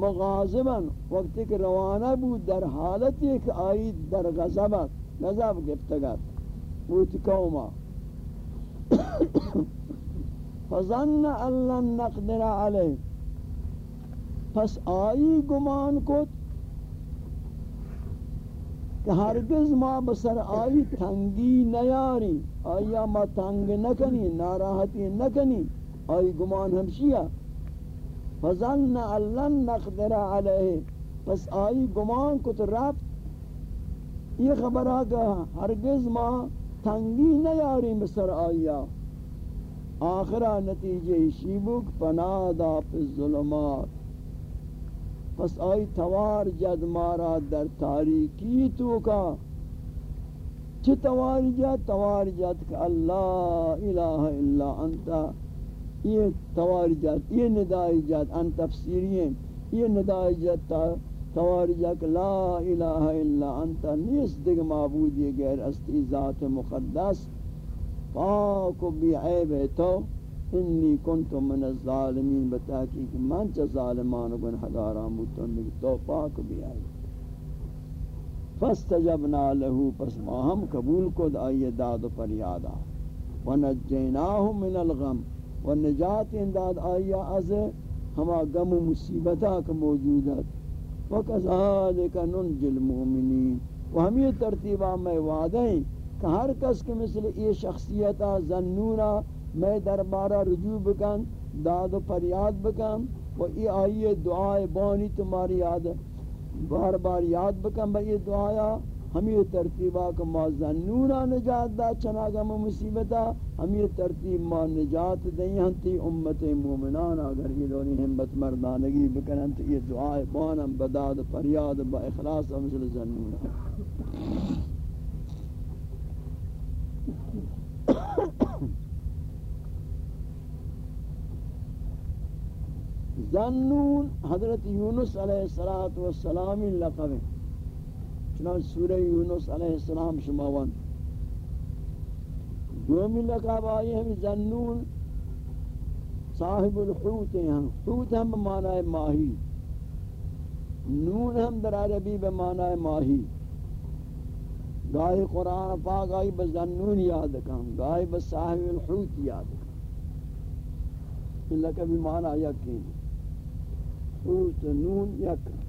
مغازباً وقت کہ روانہ بود، در حالت ایک آئی در غزبت غزب گفتگت وہ تکوما فظن اللہ نقدر علیہ پس آئی گمان کت کہ ہرگز ما بسر آئی تنگی نیاری. آیا ما تنگ نکنی، ناراحتی نکنی. آئی گمان ہمشیہ۔ فظن اللہ نقدر علیہ پس آئی گمان کت رب یہ خبر آگا ہرگز ما تنگی نیاری بسر آیا۔ آخرہ نتیجہ شیبک پنادا پی الظلمات پس آئی توار جد مارا در تاریکی تو کا۔ چھ توار جد؟ توار جد کہ اللہ الہ الا انتا یہ توار یہ ندائی جد ان تفسیری ہیں یہ ندائی جد توار لا الہ الا انتا نیس دگ معبود یہ غیر استی ذات مقدس. پاک و بی عیب تو انی کنت من الظالمین، بتحقیق من چا ظالمان و گنہگاران بودتن لیکن تو پاک و بی عیب. فاستجبنا له پس ما ہم قبول کد آئی داد و پریادا. ونجیناہ من الغم. و نجات انداد آئی از ہما غم و مصیبتہ کا موجودت وَكَذَلِكَ نُنْجِ الْمُؤْمِنِينَ و ہم یہ ترتیبہ میں وعدہ ہیں کہ ہر کس کے مثل یہ شخصیتہ زنونا میں دربارہ رجوع بکن، داد و پریاد بکن و ای آئیے دعائے بانی تمہاری یاد، بار بار یاد بکن با یہ دعایا ہم یہ ترتیبہ کہ ما زنونا نجات دا چناگا ما مصیبتا ہم ترتیب ما نجات دیں ہنتی امت مومنان اگر یہ دونی ہمت مردانگی بکنن تو یہ دعائے بانم بداد پریاد با اخلاص مثل زنونا زنون حضرت یونس علیہ السلام لقب چنانچہ سورہ یونس علیہ السلام شماوان دومی لقب آئی ہم زنون صاحب الحوت ہیں۔ حوت ہم بمعنی ماہی۔ نون ہم در عربی بمعنی ماہی۔ گاہی قرآن پاک آئی بزنون یاد کن، گاہی بصاحب الحوت یاد کن۔ اللہ کا معنی یقین۔ حروف نون یک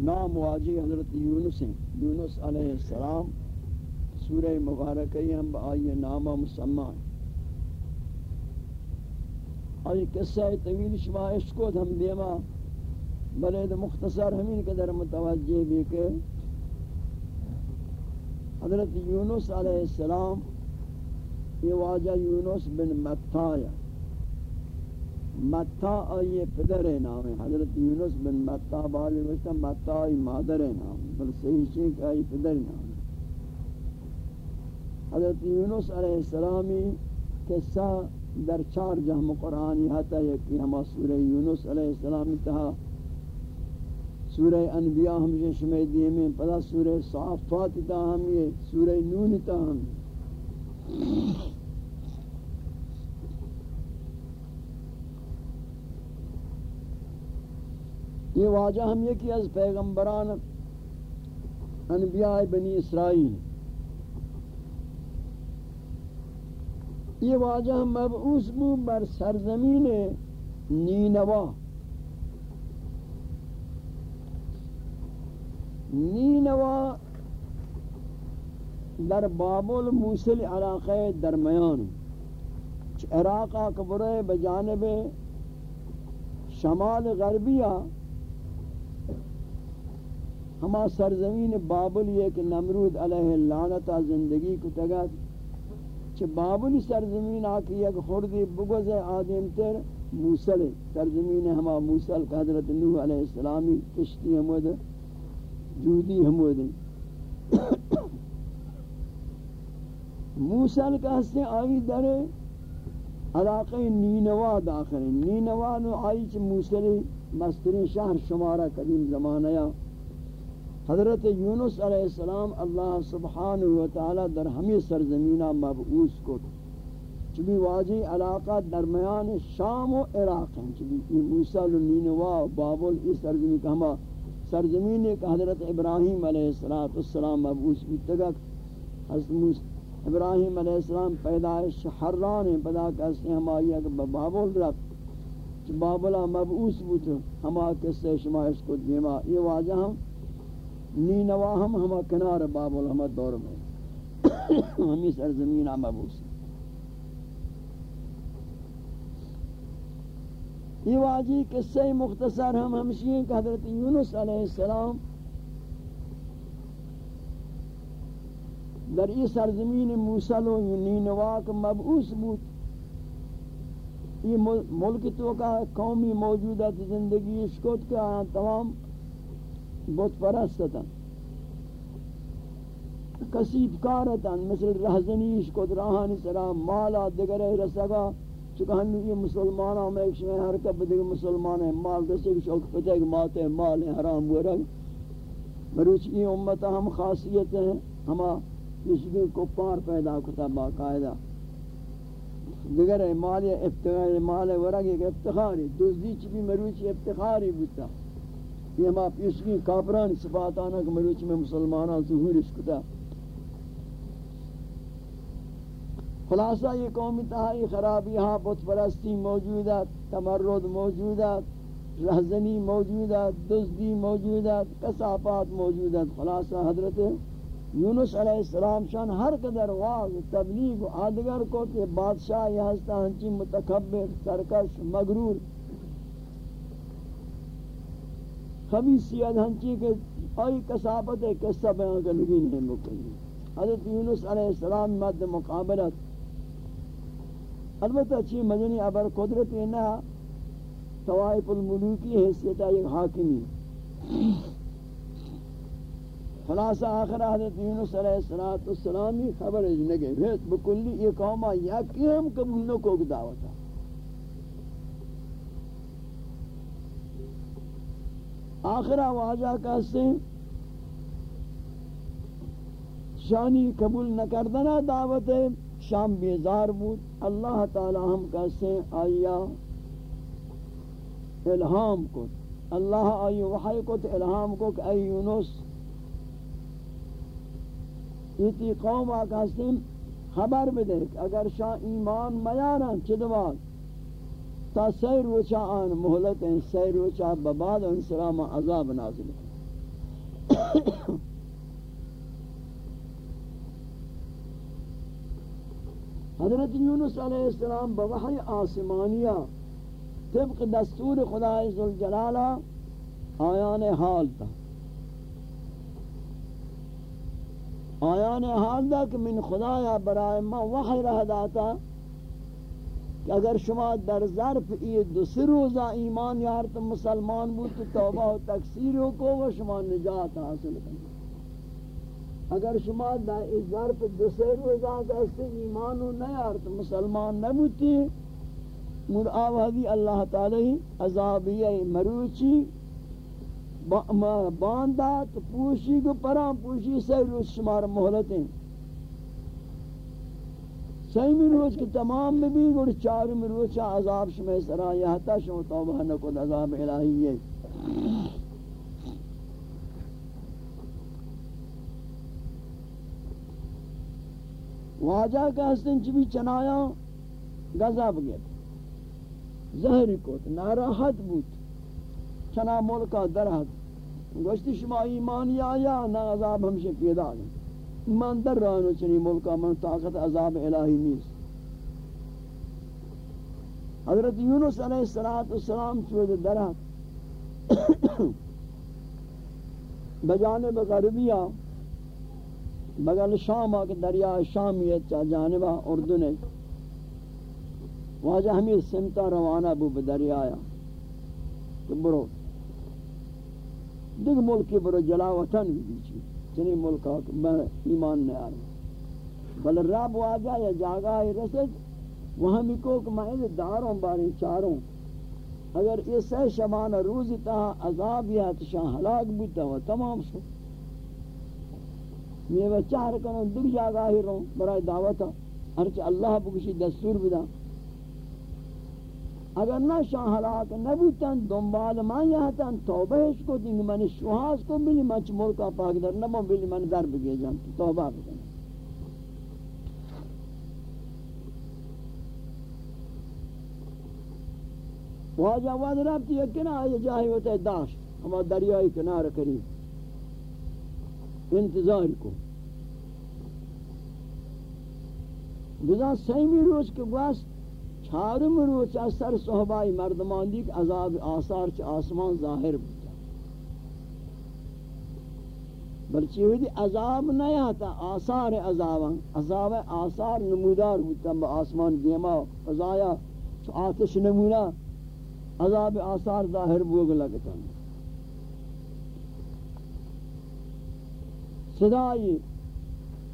نام واجی حضرت یونس ہیں۔ یونس علیہ السلام سورہ مبارکی ہم آئی نامہ مسمع آئی قصہ طویل شما اشکوت ہم دیما بلے مختصر ہمین قدر متوجہ بھی کہ حضرت یونس علیہ السلام یہ واجہ یونس بن متایا متا آئیے پدر نام حضرت یونس بن متا بالی وشتا متا آئی مادر نام بل صحیح شیخ آئی پدر نام حضرت یونس علیہ السلامی قصہ در چار جہم قرآنی حتی یکی ہما سورہ یونس علیہ السلام تہا سورہ انبیاء ہمشہ شمی دیمیں پدا سورہ صافات تا ہم یہ، سورہ نون تا ہم۔ یہ واجہ ہم یہ کہ از پیغمبران انبیاء بنی اسرائیل۔ یہ واجہ مبعوث بو بر سرزمین نینوا۔ نینوا در بابل موسل علاقہ درمیان۔ عراق اکبر بجانب شمال غربیہ۔ ہما سرزمین بابل یہ کہ نمرود علیہ لعنتا زندگی کو تگت چھ بابل سرزمین آکی یک خوردی بگوز آدم تر موسل، سرزمین ہما موسل حضرت نوح علیہ السلامی کشتی ہمود، جودی ہمود۔ موسل کا ہستے آئی در علاقہ نینوا داخل، نینوا نو آئی چھ موسل مسترین شہر شمارہ قدیم زمانہ یا حضرت یونس علیہ السلام اللہ سبحانہ و تعالی در ہمی سرزمینہ مبعوث کو چبی واجی علاقہ درمیان شام و عراق ہیں۔ چبی موسیٰ لنینوا و بابل اس سرزمین کا ہما سرزمین ایک حضرت ابراہیم علیہ السلام مبعوث بھی تگک حضرت ابراہیم علیہ السلام پیدائش حران ہیں۔ پیدا کہتے ہیں ہما یہ بابل رکھ۔ بابلہ مبعوث بھی تو ہما کسے شمائش کو دیما۔ یہ واجہ ہم نینوا ہم ہما کنار باب الحمد دور میں۔ ہمی سرزمین مبوس یہ واجی قصہ مختصر ہم ہمشی کہ حضرت یونس علیہ السلام در یہ سرزمین موسل و نینوا کا مبعوث بود۔ یہ ملک تو کا قومی موجودت زندگی اشکوت کا تمام بت پرستتن، کسیب کارتن، مثل رہزنیش، کد راہانی سرا مالا دگر رسگا، چکہ ہم یہ مسلمان ہم ایک شمی حرکت بدے مسلمان ہیں، مال دستے کہ شوق پتہ کہ ماتے مال ہیں، حرام ہوئے رہا مروچ کی امتا ہم خاصیت ہیں، ہما کسی کو پار پیدا کتا باقاعدہ۔ دیگر مال ہے افتخار مال ورگ ایک افتخاری دزدی چی مروچی افتخاری بودتا یہ ہم کافران صفات آنا کہ مروچ میں مسلمانہ ظہور اس کتا خلاصہ یہ قومی تہائی خرابی ہاں بت پرستی موجودات تمرد موجودات رہزنی موجودات دزدی موجودات کسافات موجودات خلاصہ حضرت یونس علیہ السلام شان ہر قدر واض تبلیغ و آدگر کو کہ بادشاہ یہ ہستا ہنچی متکبر، سرکش، مغرور خبیثیت ہنچی کہ آئی کسابت ہے قصہ بیان کا لگی نہیں مکنی حضرت یونس علیہ السلام مد مقابلت البتہ چی مدنی ابر قدرت نہ، طوائف الملوکی حیثیتہ ایک حاکمی۔ خلاصہ آخر حضرت یونس علیہ السلام خبر اجنگے بھیت بکلی، یہ قومہ یکی ہم قبول نہ دعوتا آخرہ واجہ کہتے ہیں شانی قبول نہ کردنا دعوت شام بیزار بود۔ اللہ تعالی ہم کہتے ہیں آیا الہام کو۔ اللہ آئی وحی کو الہام کو کہ اے یونس یہ قوم آکاستے ہیں خبر بدے اگر شاہ ایمان میانا چدوان تا سی روچا آن محلت ہیں سی روچا بباد ان سلام عذاب نازل حضرت یونس علیہ السلام بوحی آسمانیہ، طبق دستور خدا عزالجلالہ آیان حال تا۔ آیان حال دا کہ من خدایا برای ما وحی رہ داتا کہ اگر شما در ظرف ای دو سی روزہ ایمان یارت مسلمان بود تو توبہ و تکثیر کو و شما نجات حاصل کرنا اگر شما در ظرف دو سی روزہ کہتے ایمان و نیارت مسلمان نبوتی مر آوازی اللہ تعالی عذابیہ مروچی باندھا تو پوشی کو پرام پوشی سی روز شمار محلتیں سیمی روز کی تمام میں بھی گوڑ چارمی روز چا عذاب شمی سرا یا حتی شما توبہ نکود عذاب الہی ہے۔ واجہ کا حسن چبی چنایا گذاب گیا زہری کوت، ناراحت بود۔ چنا ملکا درہت۔ گوشتی شما ایمانی آیا نا عذاب ہمشہ پیدا گیا من در رانو چنی ملکا من طاقت عذاب الہی نیست. حضرت یونس علیہ السلام چود درہ. بجانب غربیہ بغل شام آکے دریا شامیت چا جانبہ اردن ہے واجہ ہمیں سمتا روانہ بو بدریا آیا کہ برو. دیکھ ملکی برو جلا وطن بھی دیچی چنی ملکا میں ایمان نہیں آرہا بل رب واجہ یا جاگہ رسد، وہاں بھی کو کہ میں داروں باری چاروں۔ اگر اس شمان روزی تہا عذاب یا تشان حلاق بوتا ہوا، تمام سو۔ میں بچہ رکنوں دل جاگہ ہی رہوں برای دعوتا ہرچہ اللہ بکشی دستور بدا اگر نہ شاہ ہلاک نبوتن دنبال من یہتن توبہش کو دیں من شوہاز کو بلی من چھ ملکا پاک در نمو بلی من در بگی جان توبہ بکن. واجہ واد ربتی یکنا آئی جاہی ہوتا ہے داشت. ہما دریائی کنار کری انتظار کو گزا سیمی روز کے گوست چارم روز اثر صحبائی مردمان دیکھ عذاب آثار چ آسمان ظاہر بتا بلچہ ہوئی عذاب نہیں آتا، آثار عذاب عذاب آثار نمودار بتا با آسمان دیما فضایا چو آتش نمونا عذاب آثار ظاہر بوگ لگتا۔ صدائی،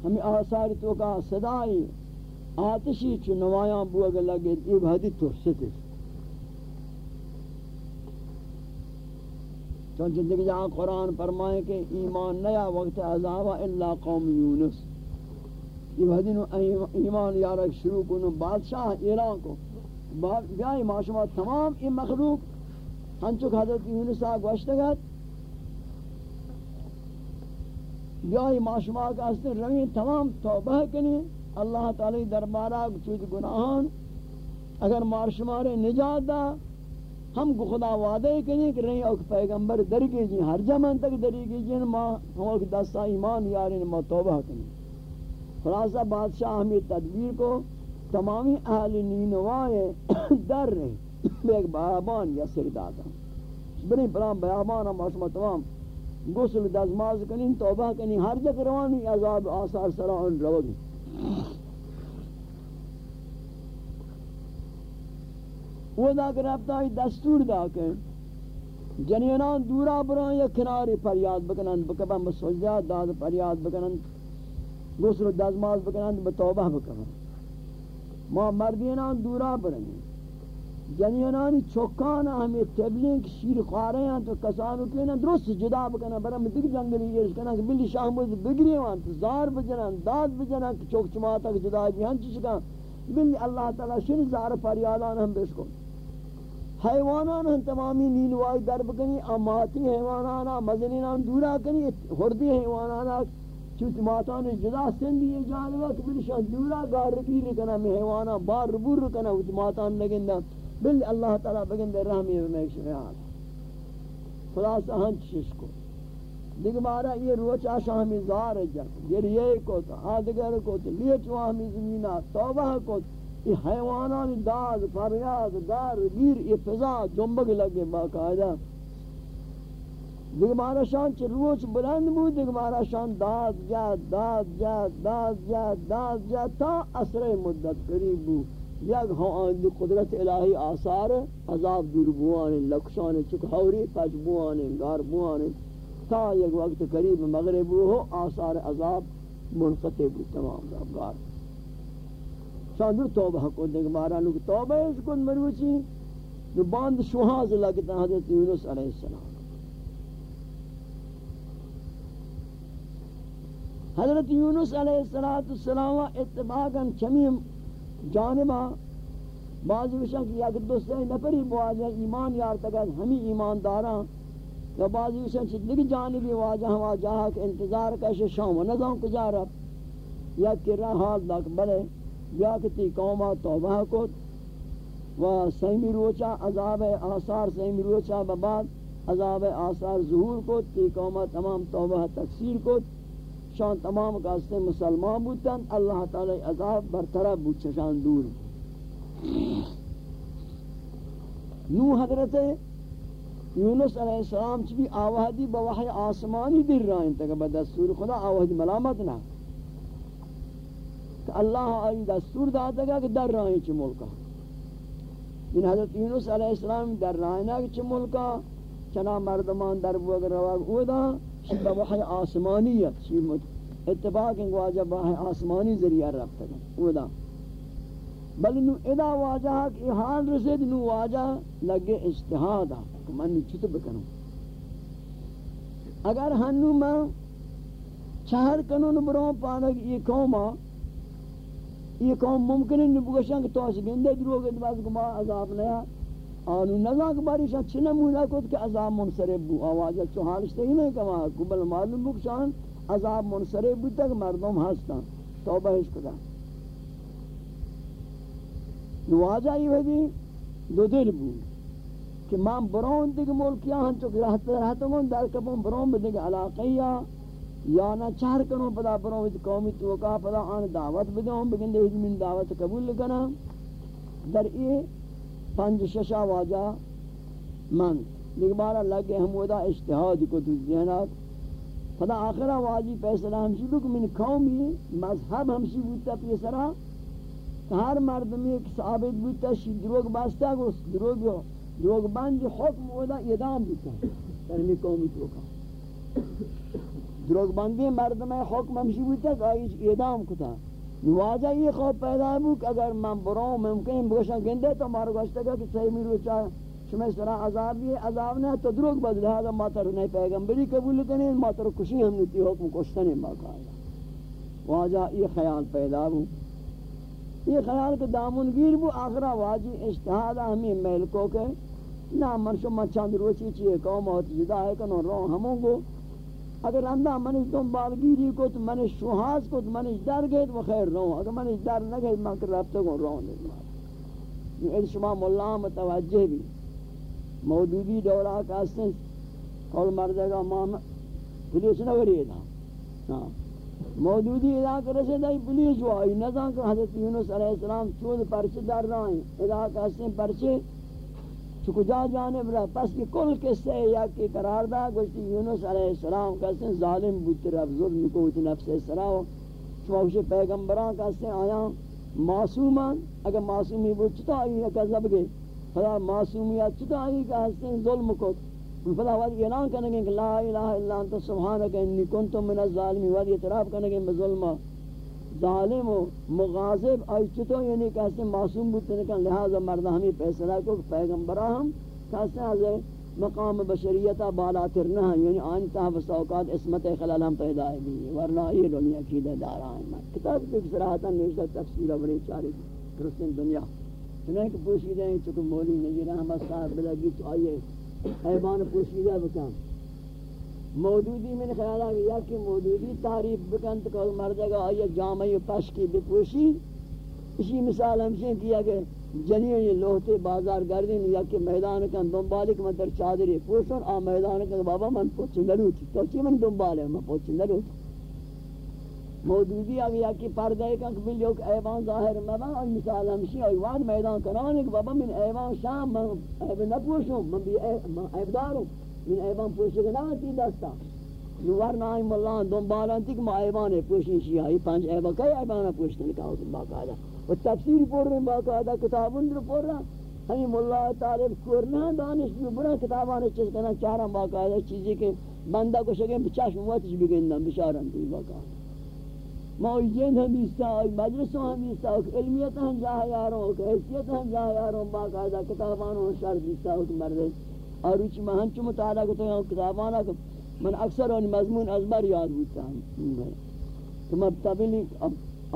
ہمیں آثار تو کا صدائی آتشی چو نمایاں بو اگر لگے یہ بہتی ترست ہے۔ چونچہ دیکھ جہاں قرآن فرمائے کہ ایمان نیا وقت عذابہ الا قوم یونس۔ یہ بہتی نو ایمان یارک شروع کنو بادشاہ ایران کو۔ بیائی معاشمہ تمام این مخلوق ہنچک حضرت یونس آگ وشتگت بیائی معاشمہ کا اصل روین تمام توبہ کنی۔ اللہ تعالی دربارہ چوت گناہان اگر مارشمارے نجات دا، ہم کو خدا وعدے کریں کہ رہی اوک پیغمبر درگی جی ہر جمن تک درگی جی ما ہم اوک دستا ایمان یارین، ما توبہ کریں۔ خلاصہ، بادشاہ ہمیں تدبیر کو تمامی اہل نینوائے در رہے۔ بیک بیابان یا سردادا بری پرام بیابان، ہم آسما تمام گسل دزماز کنین توبہ کنین ہر جک روانی، عذاب آثار سران روگی وہ دا کر رابطہ دستور دا کہ جنینان دورا بران یا کناری پریاد بکنند بکبن بسجاد داد پریاد بکنن گسل دزماز بکنند، بتوبہ بکنند۔ ما مردینان دورا برنگی جنینانی چوکانا ہمیں تبلین کی شیر خوارے ہیں تو کسانو کینا درست جدا بکنا برام دیکھ جنگلی یہ کنا کہ بلی شاہ موز بگری وان تو زار بجنن داد بجنن کہ چوک چماتا کہ جدا جی ہن چشکا بلی اللہ تعالی شن زار پریادان ہم بیش کو حیوانان ہم تمامی نیلوائی در بکنی اماتی حیوانانا، مزنینان دورا کنی ہردی حیوانانا چوت ماتان جدا سندی یہ جانبا کہ بلی شاہ دورا گار رکی رکنا میں حیوانا بار ربور رکنا وچ ماتان لگندہ۔ بل اللہ تعالی بگن دے رحمی میں شریعان خلاص ہن ہاں چیز کو۔ دیکھ مارا یہ روچا شامی زار جک گریے کو تو آدگر کو تو لیے چواہمی زمینہ توبہ کو۔ تو یہ حیوانان داد فریاد، دار، گیر یہ فضا جنبگ لگے باقاعدہ۔ دیگه مارا شان چه روچ بلند بود دیگه مارا شان داد جاد داد جاد داد جاد داد جاد تا اثر مدت قریب بود۔ یک ہاں دی قدرت الہی آثار، عذاب دور بوان، لکشان چک حوری، پچ بوان، گار بوان، تا یک وقت قریب مغرب ہو، آثار عذاب منقطع بود، تمام گار. شان دور توبہ کو دیگه مارا نو توبہ اس کن مروچی. نو باند شوہاز لگتا حضرت یونس علیہ السلام. حضرت یونس علیہ السلام اتباقا چمیم جانبا بعض وشن کی یک دوستے نفری بواجہ ایمان یار تکت ہمیں ایمان داراں۔ یا بعض وشن چھ دیکھ جانبی واجہ ہوا جہاں کہ انتظار کشے شام و نظام کجا رب۔ یا کرا حال دک بلے، یا کتی قوما توبہ کت۔ و سیمی روچا عذاب آثار، سیمی روچا بباد عذاب آثار ظہور کت۔ تی قوما تمام توبہ تکثیر کت۔ شان تمام کاستے مسلمان بودتن اللہ تعالی عذاب برطرف بود، چشان دور. نو حضرت یونس علیہ السلام چی بھی آوہدی بوحی آسمانی در رائن تک بدستور خدا آوہدی ملامت نہ کہ اللہ آئی دستور داتا گا کہ در رائن چی ملکا. ان حضرت یونس علیہ السلام در رائن چی ملکا. چنا مردمان در بوگ رواق اودا شبہ وحی آسمانیت. شیف اتفاق ان واجہ وحی آسمانی ذریعہ رفتا گا اودا بل نو ادا واجہ کہ حال رسید نو واجہ لگے اجتہادا کہ من نو چھتو بکنو اگر ہنو میں چہر کنون برون پانک یہ قوما یہ قوم ممکن ہے نبوشن کہ تو اس گندے دروگے دباز کو ما عذاب نیا آنو نزاک باری شاہ چھنا مولا کت کہ عذاب منصرف بو، آوازہ چو حالشتے ہی نہیں کما قبل معلوم بو شان عذاب منصرف بو تک مردم ہستا توبہ اس کدا۔ نواجہ یہ بھی دو دل بو۔ کہ ماں برون دیکھ ملکیاں ہن چک رہتے رہتے گون در کبون برون بدیگھ علاقیہ یا نہ چہر کنو پدا برون قومی توقع پدا، آن دعوت بدون بگندے ہی من دعوت قبول لکنا در یہ پنج ششا واجہ من. لیکن بارا لگے ہم ودا اجتہاد کو تو ذہنات. خدا آخرہ واجی فیصلہ ہمشی بک من قومی مذہب ہمشی بودتا پیسرا ہر مردمی ایک ثابت بودتا، شی دروگ باستا گو دروگ دروگ بند، حکم ودا ادام بودتا. درمی قومی تو کا دروگ بندی مردمی حکم ہمشی بودتا کہ آئیش ادام کتا. نواجہ یہ خوف پیدا ہے کہ اگر من براؤں ممکن بگوشن گندے تو مارو گوشتا گا کہ صحیح میرو چاہ شما اس طرح عذاب بھی عذاب نہیں تو دروگ بدل لہذا ماتر نہیں پیغمبری قبول کریں ماتر کشی ہم نتی حکم کشتنے باقایا واجہ یہ خیال پیدا ہو۔ یہ خیال کہ دامن گیر بو آخرہ واجی اشتہادہ ہمیں ملکو کے نا من شما چند روچی چیئے، قوم ہوتی جدا ہے کنو رو ہموں گو۔ اگر اندہ منش دنبال گیری کو تو منش شوہاز کو تو منش در گئت و خیر رو۔ اگر منش در نگئت من کر رفتا گو رو نہیں۔ یہ شما مولا متوجہ بھی۔ موجودی دورہ کا سن قول مردے گا مام پولیس نہ وری دا ہاں۔ موجودی علاقہ رسے دائی پولیس وہ آئی نظام کہ حضرت یونس علیہ السلام چود پرچے در رہا ہیں۔ علاقہ سن پرچے چکو جا جانب رہا پس کی کل قصہ ہے یا کی قرار دا گوشتی یونس علیہ السلام کہتے ہیں ظالم بودت رب ظلم کوت نفس السلام شما اسے پیغمبران کہتے ہیں آیا؟ معصومان، اگر معصومی بود چتا آئی ہے کذب گئے؟ فلا معصومیت چتا آئی کہتے ہیں ظلم کوت فلا وقت اعلان کرنے گے کہ لا الہ الا انت، سبحانک انی کنتم من الظالمین وقت اعتراف کرنے گے بظلمہ ظالم و مغاظب آئی چطور یعنی کہتے ہیں معصوم بودتے ہیں لہذا مردہ ہمیں فیصلہ کو پیغمبرہ ہم کہتے ہیں مقام بشریتا بالاتر نہ یعنی آن تاہ بساوقات اسمت خلال ہم پیدا ہے بھی ورنہ یہ دنیا کی دے دارا ہے کتاب کے صراحتا نوشتہ تفسیر اولی چاری درستین دنیا۔ چنہیں کہ پوشیدہ ہیں چکہ مولی نجی رحمت صاحب بلگی تو آئیے۔ حیبان پوشیدہ بکن۔ مودودی من خیال آگی یا کہ مودودی تعریف بکن تو کل مردے گا آئی جامعی پش کی بپوشی. اسی مثال ہمشہ کیا کہ جنین لوہتے بازار گردین یا کہ میدان کن دنبالک من در چادری پوشن، آ میدان کن بابا من پوچھ نلوٹی تو چی من دنبال ہے؟ من پوچھ نلوٹی موجودی اگر یا کہ پردے کن کبھی لوگ ایوان ظاہر مبا اور مثال ہمشی اور وان میدان کنانے کہ بابا من ایوان شام، من ایب نپوشوں من بھی ایب داروں من ایوان پوشی پوشک ناتی دستا. نوار نائم اللہ دنبالان تک ما ایوان پوشن شیعی پانچ ایوان کئی ایوان پوشتن کہا باقاعدہ و تفسیر پڑھ رہے ہیں باقاعدہ کتابوں در پڑھ رہا ہمیں ملا تعالیب کرنا دانش بھی برا کتابانے چیز کرنا چاہ رہا باقاعدہ چیزی کہ بندہ کو شکیں بچاش مواتش بگندن، بشارن تی باقاعدہ ما جن ہم بیستا مجلس ہم بیستا علمیت ہم جاہ یاروں حیثیت ہم جاہ یاروں باقاعدہ کتابانوں شرط بیستا مردے اور اچھ میں ہم چو مطالعہ کرتے ہیں کتابانا من اکثر ان مضمون از ازبر یاد ہوتا ہوں تو میں تبیلی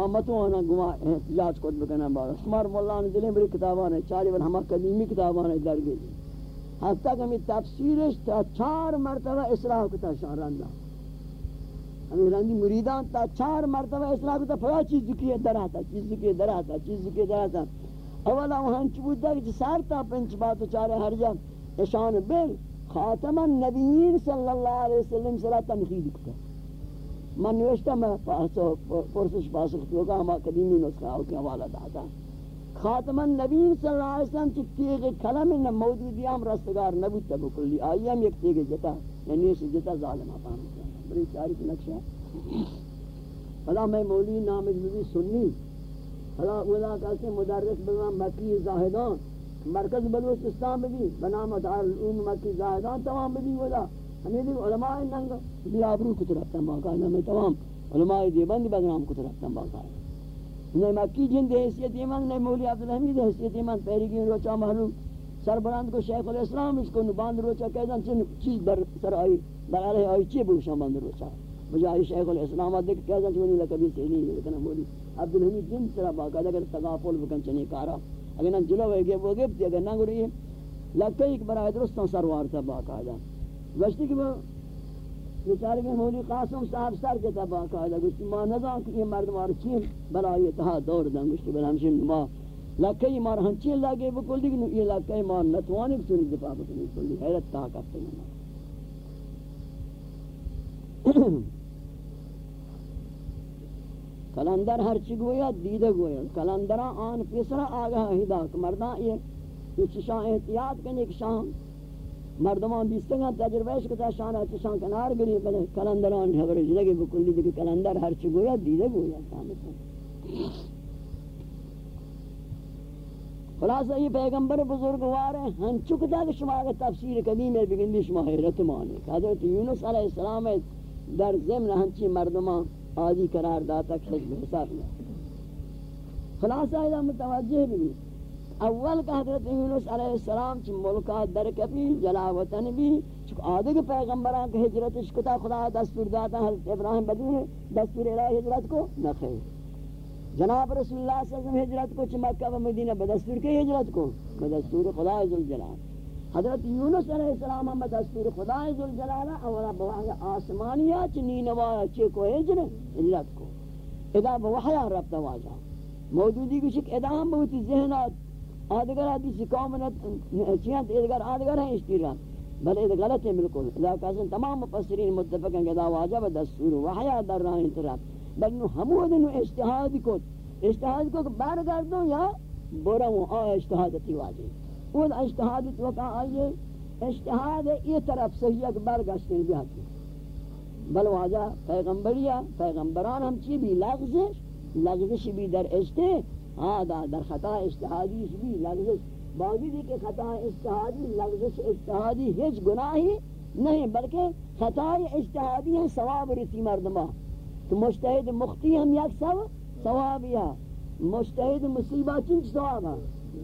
آمتوں آنا گواہ احتجاج کت بکنا بارا۔ شمار مولا نے دلیں بری کتابانے چاری ون ہما قدیمی کتابانے درگی دی حتی کہ ہمیں تفسیرش تا چار مرتبہ اصلاح کتا شارندہ ہمیں رندی مریدان تا چار مرتبہ اصلاح کتا پڑا چیز کی در آتا چیز کی در آتا چیز کی در آتا اولا وہاں چبود دا کہ جی سار تا پنچ بات چارے ہر جا۔ اشان بل خاتم النبیین صلی اللہ علیہ وسلم صلاح تنخید کتا. من نوشتا میں پرسش پاسخ کیوں ہما قدیمی نسخہ ہو کے حوالہ داتا خاتم النبی صلی اللہ علیہ وسلم چی تیغ کلم ان موجودی ہم رستگار نبوت تبو کلی آئی ہم یک تیغ جتا یعنی اس جتا ظالم آپا ہم بری چاری کی نقشہ فلا میں مولی نام بھی سنی. فلا اولا کہتے مدرس بلان مکی زاہدان. مرکز بلوچستان بھی بنام دار العلوم مکی زاہدان تمام بھی اولا ہمیں بھی علماء ننگا بھی آبرو کتر رکھتا باقاعدہ میں تمام علماء دیبند بدنام کتر رکھتا باقاعدہ نئے مکی جن دے حیثیت ایمان نئے مولی عبدالحمید حیثیت ایمان. پیرگین روچا محلوم سربراند کو شیخ الاسلام اس کو نباند روچا کہتا چن چیز بر سر آئی، بر علیہ آئی چی بوشا باند روچا؟ بجائے شیخ الاسلام دیکھ کہتا چنی لکبی سینی، لیکن مولی عبدالحمید جن سر باقاعدہ اگر تغافل بکن چنی کارا. اگر نہ جلو ہے گئے وہ گفتی اگر نہ گوڑی لکہ ایک برای درستان ہاں سروار تھا باقاعدہ۔ گشتی کہ وہ بیچارے میں مولی قاسم صاحب سر کے تبا قاعدہ گشتی ما نظام کہ یہ مرد مار چین برای اتحا دور دن۔ گشتی بل ہمشن ما لکھئی مار ہم چین لگے بکل دیکھ یہ لکھئی مار نتوانی بسونی دفاع بکنی۔ کلی حیرت تحا کرتے ہیں۔ کلندر ہر چی گویا، دیدہ گویا۔ کلندرہ آن پیسرہ آگاہ ہدا مردان یہ چشاں احتیاط کرنے کہ شاہ مردمان بیستگا تجربهش کتا شان اتشان کنار گری بلے کلندران خبر جلگی بکلی دیکھ کلندر ہر چی گویا دیدے گویا۔ خلاصہ یہ پیغمبر بزرگوار ہیں ہن چکتا کہ شما کا تفسیر قدیم ہے بگندی شما حیرت مانے۔ حضرت یونس علیہ السلام در ضمن ہنچی مردمان آدھی قرار داتا کھج بحساب میں خلاصہ یہ متوجہ بھی اول کہ حضرت یونس علیہ السلام چ ملکہ در کپی جلا وطن بھی، چک آدھے کے پیغمبران کے ہجرت شکتا خدا دستور داتا حضرت ابراہیم بدون دستور الہی ہجرت کو نہ خیر۔ جناب رسول اللہ صلی اللہ علیہ وسلم ہجرت کو چ مکہ و مدینہ بدستور کے ہجرت کو؟ بدستور خدا ذوالجلال حضرت یونس علیہ السلام ہم دستور خدا ذوالجلال اولا بواہ آسمانیات نینوا چے کو ہجرت کو۔ ادا بوحیا رب واجہ موجودی کچھ ادام بہت ذہنات آدگر حدیث قومنت چیانت ادگر آدگر ہیں اشتیران بل ادھر غلط ہے بالکل۔ اذا کہتے تمام مفسرین متفق ہیں کہ دا واجب دستور وحیا در رہا انتراب بل نو حمود نو اشتہاد کو اشتہاد کو بارگردوں یا برا ہوں آ اشتہادتی واجب وہ اشتہادت وقع آئیے اشتہاد یہ طرف صحیح اکبر گشتیں بھی آتی بل واجہ پیغمبریہ پیغمبران ہم چی بھی لغزش؟ لغزش بھی در اشتے ہاں در خطا اجتہادی بھی لغزش. باقی دی کہ خطا اجتہادی لغزش اجتہادی ہیچ گناہی نہیں بلکہ خطا اجتہادی ہیں ثواب رتی مردمہ تو مجتہد مختی ہم یک سو ثواب یا مجتہد مصیبہ چنچ ثواب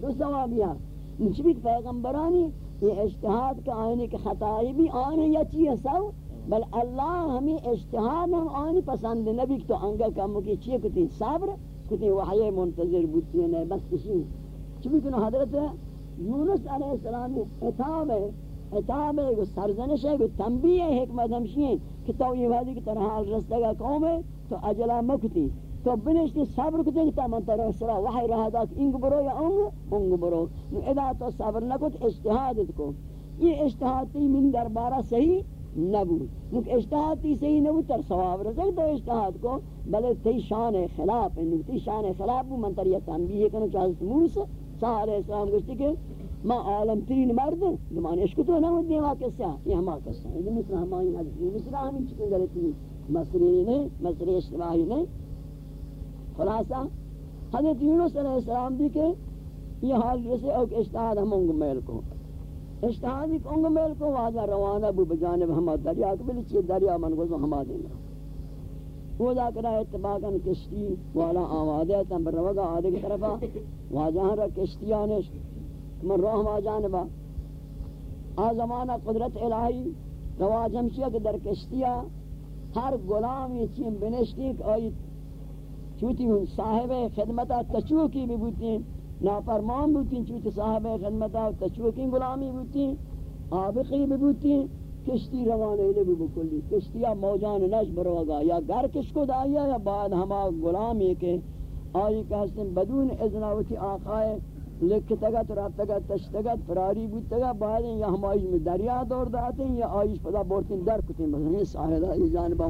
دو ثواب یا نچبی پیغمبرانی؟ یہ اجتہاد کا آئینی کہ خطائی بھی آنے یا چیئے سو بل اللہ ہمیں اجتہاد ہم آنی پسند نبی تو انگا کمو کی چیئے کتی صبر، کتی وحی منتظر بودتی ہے بس کسی چونکہ کنو حضرت یونس علیہ السلام؟ اتاب ہے اتاب ہے سرزنش ہے تنبیہ حکمت ہمشی ہے کہ تو یہ وحدی کی طرح حال رستگا قوم ہے تو اجلا مکتی. تو بنشتی صبر کتے کہ تا من تر سرا وحی رہا دا کہ انگ برو یا انگ انگ برو۔ ادا تو صبر نہ کت اجتہادت کو یہ اجتہادی من دربارہ صحیح نہ نبود نو اجتہادی صحیح نبود تر ثواب رسک تو اجتہاد کو۔ بلے تی شان خلاف، نو تی شان خلاف بو من تر یہ تنبیہ کنو چاہت موسیٰ صلی اللہ علیہ السلام گوشتی کہ ما عالم ترین مرد دمان عشق تو نہ ہوتی کسا یہ ہما کسا یہ مثل ہمائی نظر مثل ہمیں چکن غلطی مسئلہ نہیں مسئلہ اشتباہی نہیں خلاصہ، حضرت یونس علیہ السلام بھی کہ یہ حال جیسے اوک اشتہاد ہم انگ میل کو۔ اشتہاد ایک انگ میل کو واجہ روانہ بو، بجانب ہما دریا کبھلی چیئے دریا من گوزو ہما دینا۔ وہ دا کرا اتباقا کشتی والا آوادے تن روگا آدھے کی طرفا واجہ را کشتی آنش من روح ما جانبا۔ آ زمانہ قدرت الہی، رواج ہمشیہ کہ در کشتیا ہر غلامی چیم بنشتی، کہ آئی چوتی ہوں صاحب خدمتا تچوکی بھی بوتی نافرمان بوتی چوتی صاحب خدمتا تچوکی غلامی بوتی ہیں، آبقی بھی بوتی کشتی روانے لے بھی بکلی کشتیا موجان نش بروگا یا گھر کش کو دایا یا بعد ہما غلامی کے آئی کہ ہستن بدون اذناوتی آقائے لکھتگت رفتگت تشتگت فراری بودتگا بعد یا ہم آئیش میں دریا دور داتے ہیں، یا آئیش پدا بورتیں در کتیں مثلا یہ ساہدہ یہ جانبہ